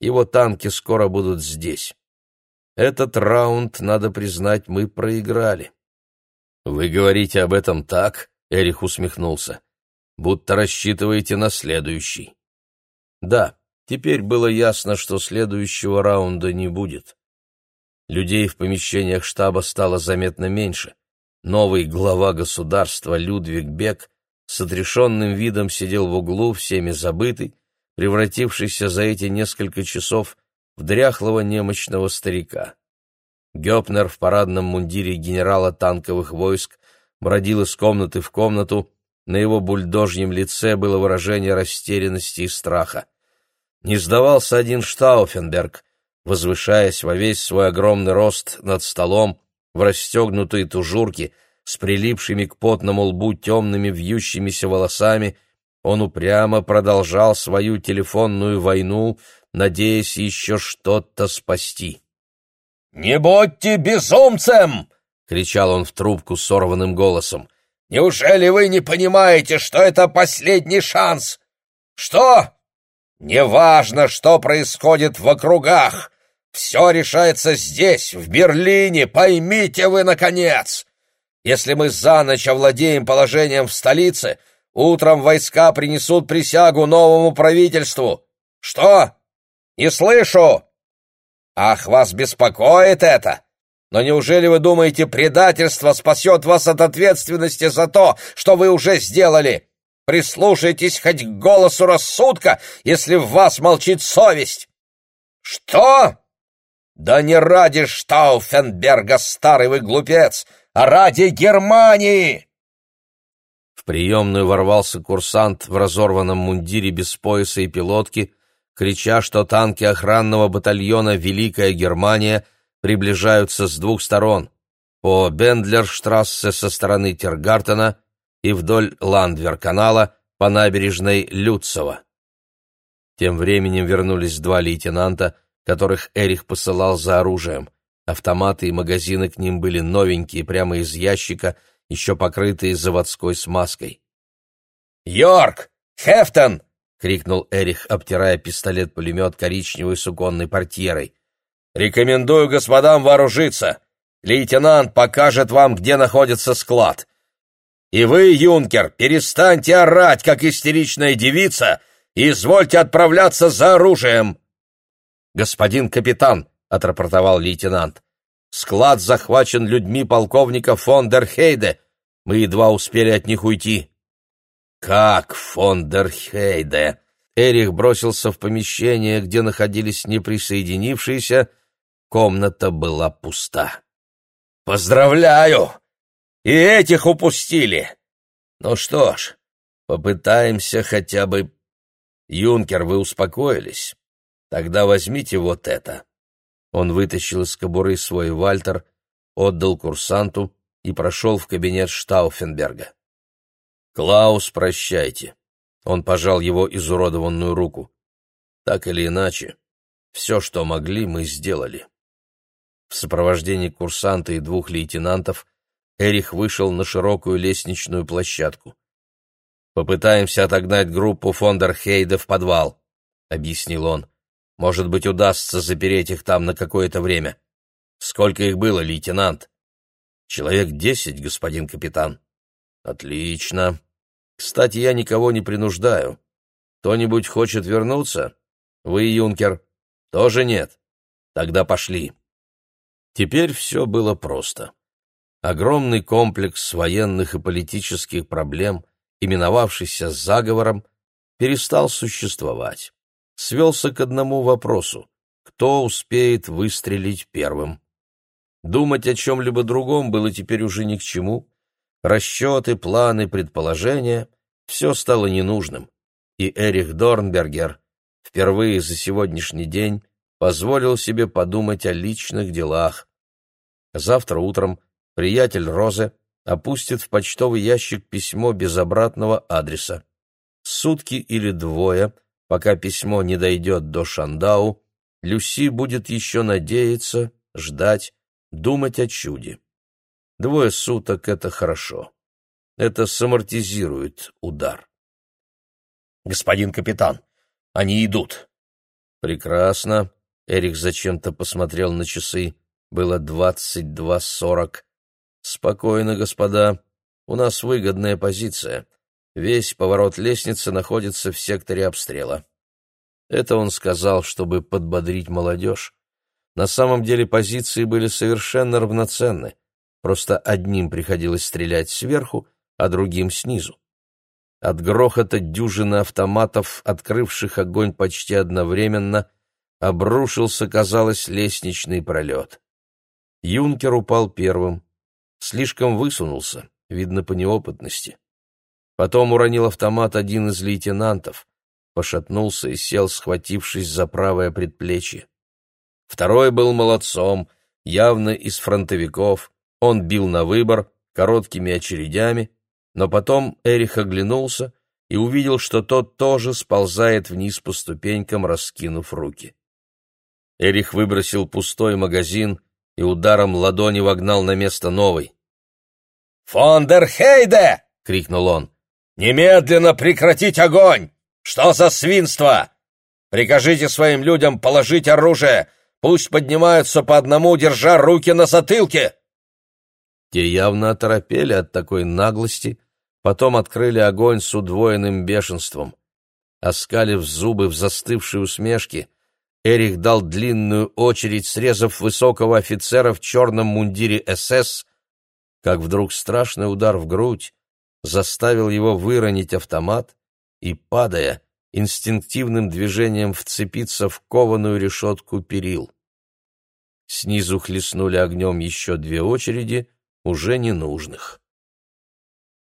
Его танки скоро будут здесь. Этот раунд, надо признать, мы проиграли. Вы говорите об этом так, Эрих усмехнулся, будто рассчитываете на следующий. Да, теперь было ясно, что следующего раунда не будет. Людей в помещениях штаба стало заметно меньше. Новый глава государства Людвиг Бек с отрешенным видом сидел в углу, всеми забытый, превратившийся за эти несколько часов в дряхлого немощного старика. Гёпнер в парадном мундире генерала танковых войск бродил из комнаты в комнату, на его бульдожьем лице было выражение растерянности и страха. Не сдавался один Штауфенберг, возвышаясь во весь свой огромный рост над столом, в расстегнутой тужурке, с прилипшими к потному лбу темными вьющимися волосами он упрямо продолжал свою телефонную войну, надеясь еще что-то спасти. «Не будьте безумцем!» — кричал он в трубку сорванным голосом. «Неужели вы не понимаете, что это последний шанс? Что? Неважно, что происходит в округах. Все решается здесь, в Берлине, поймите вы, наконец! Если мы за ночь овладеем положением в столице, Утром войска принесут присягу новому правительству. Что? Не слышу. Ах, вас беспокоит это? Но неужели вы думаете, предательство спасет вас от ответственности за то, что вы уже сделали? Прислушайтесь хоть к голосу рассудка, если в вас молчит совесть. Что? Да не ради Штауфенберга, старый вы глупец, а ради Германии! приемную ворвался курсант в разорванном мундире без пояса и пилотки, крича, что танки охранного батальона «Великая Германия» приближаются с двух сторон — по Бендлерштрассе со стороны Тергартена и вдоль Ландвер-канала по набережной Люцева. Тем временем вернулись два лейтенанта, которых Эрих посылал за оружием. Автоматы и магазины к ним были новенькие, прямо из ящика — еще покрытые заводской смазкой. «Йорк! Хефтон!» — крикнул Эрих, обтирая пистолет-пулемет коричневой суконной портьерой. «Рекомендую господам вооружиться. Лейтенант покажет вам, где находится склад. И вы, юнкер, перестаньте орать, как истеричная девица, и извольте отправляться за оружием. Господин капитан, — отрапортовал лейтенант, — склад захвачен людьми полковника фон дер Хейде. Мы едва успели от них уйти. Как фон дер Хейде? Эрих бросился в помещение, где находились неприсоединившиеся. Комната была пуста. «Поздравляю! И этих упустили! Ну что ж, попытаемся хотя бы «Юнкер, вы успокоились? Тогда возьмите вот это». Он вытащил из кобуры свой вальтер, отдал курсанту и прошел в кабинет Штауфенберга. «Клаус, прощайте». Он пожал его изуродованную руку. «Так или иначе, все, что могли, мы сделали». В сопровождении курсанта и двух лейтенантов Эрих вышел на широкую лестничную площадку. «Попытаемся отогнать группу Фондерхейда в подвал», — объяснил он. «Может быть, удастся запереть их там на какое-то время. Сколько их было, лейтенант?» «Человек десять, господин капитан». «Отлично. Кстати, я никого не принуждаю. Кто-нибудь хочет вернуться? Вы, юнкер? Тоже нет? Тогда пошли». Теперь все было просто. Огромный комплекс военных и политических проблем — именовавшийся заговором, перестал существовать. Свелся к одному вопросу — кто успеет выстрелить первым? Думать о чем-либо другом было теперь уже ни к чему. Расчеты, планы, предположения — все стало ненужным. И Эрих Дорнбергер впервые за сегодняшний день позволил себе подумать о личных делах. Завтра утром приятель Розе опустит в почтовый ящик письмо без обратного адреса. Сутки или двое, пока письмо не дойдет до Шандау, Люси будет еще надеяться, ждать, думать о чуде. Двое суток — это хорошо. Это самортизирует удар. «Господин капитан, они идут!» «Прекрасно!» — Эрик зачем-то посмотрел на часы. Было двадцать два сорок. «Спокойно, господа. У нас выгодная позиция. Весь поворот лестницы находится в секторе обстрела». Это он сказал, чтобы подбодрить молодежь. На самом деле позиции были совершенно равноценны. Просто одним приходилось стрелять сверху, а другим снизу. От грохота дюжины автоматов, открывших огонь почти одновременно, обрушился, казалось, лестничный пролет. Юнкер упал первым, Слишком высунулся, видно по неопытности. Потом уронил автомат один из лейтенантов, пошатнулся и сел, схватившись за правое предплечье. Второй был молодцом, явно из фронтовиков. Он бил на выбор, короткими очередями, но потом Эрих оглянулся и увидел, что тот тоже сползает вниз по ступенькам, раскинув руки. Эрих выбросил пустой магазин и ударом ладони вогнал на место новый. «Фондерхейде!» — крикнул он. «Немедленно прекратить огонь! Что за свинство? Прикажите своим людям положить оружие, пусть поднимаются по одному, держа руки на затылке!» Те явно оторопели от такой наглости, потом открыли огонь с удвоенным бешенством. Оскалив зубы в застывшей усмешке, Эрих дал длинную очередь, срезав высокого офицера в черном мундире СС, как вдруг страшный удар в грудь заставил его выронить автомат и, падая, инстинктивным движением вцепиться в кованую решетку перил. Снизу хлестнули огнем еще две очереди, уже ненужных.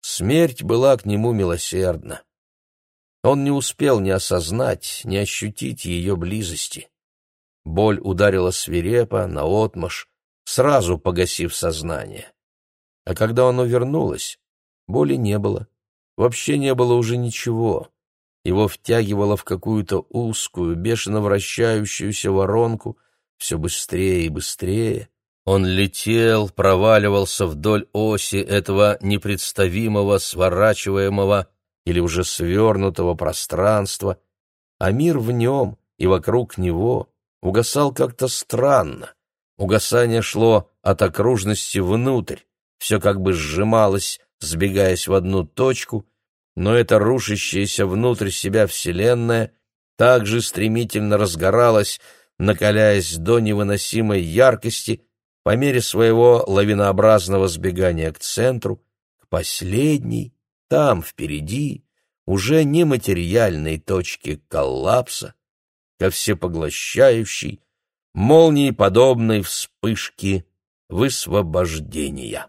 Смерть была к нему милосердна. Он не успел ни осознать, ни ощутить ее близости. Боль ударила свирепо, наотмашь, сразу погасив сознание. А когда оно вернулось, боли не было. Вообще не было уже ничего. Его втягивало в какую-то узкую, бешено вращающуюся воронку, все быстрее и быстрее. Он летел, проваливался вдоль оси этого непредставимого, сворачиваемого или уже свернутого пространства, а мир в нем и вокруг него угасал как-то странно. Угасание шло от окружности внутрь, все как бы сжималось, сбегаясь в одну точку, но эта рушащаяся внутрь себя вселенная также стремительно разгоралась, накаляясь до невыносимой яркости по мере своего лавинообразного сбегания к центру, к последней, там, впереди, уже нематериальной точке коллапса, ко всепоглощающей, молниеподобной вспышке высвобождения.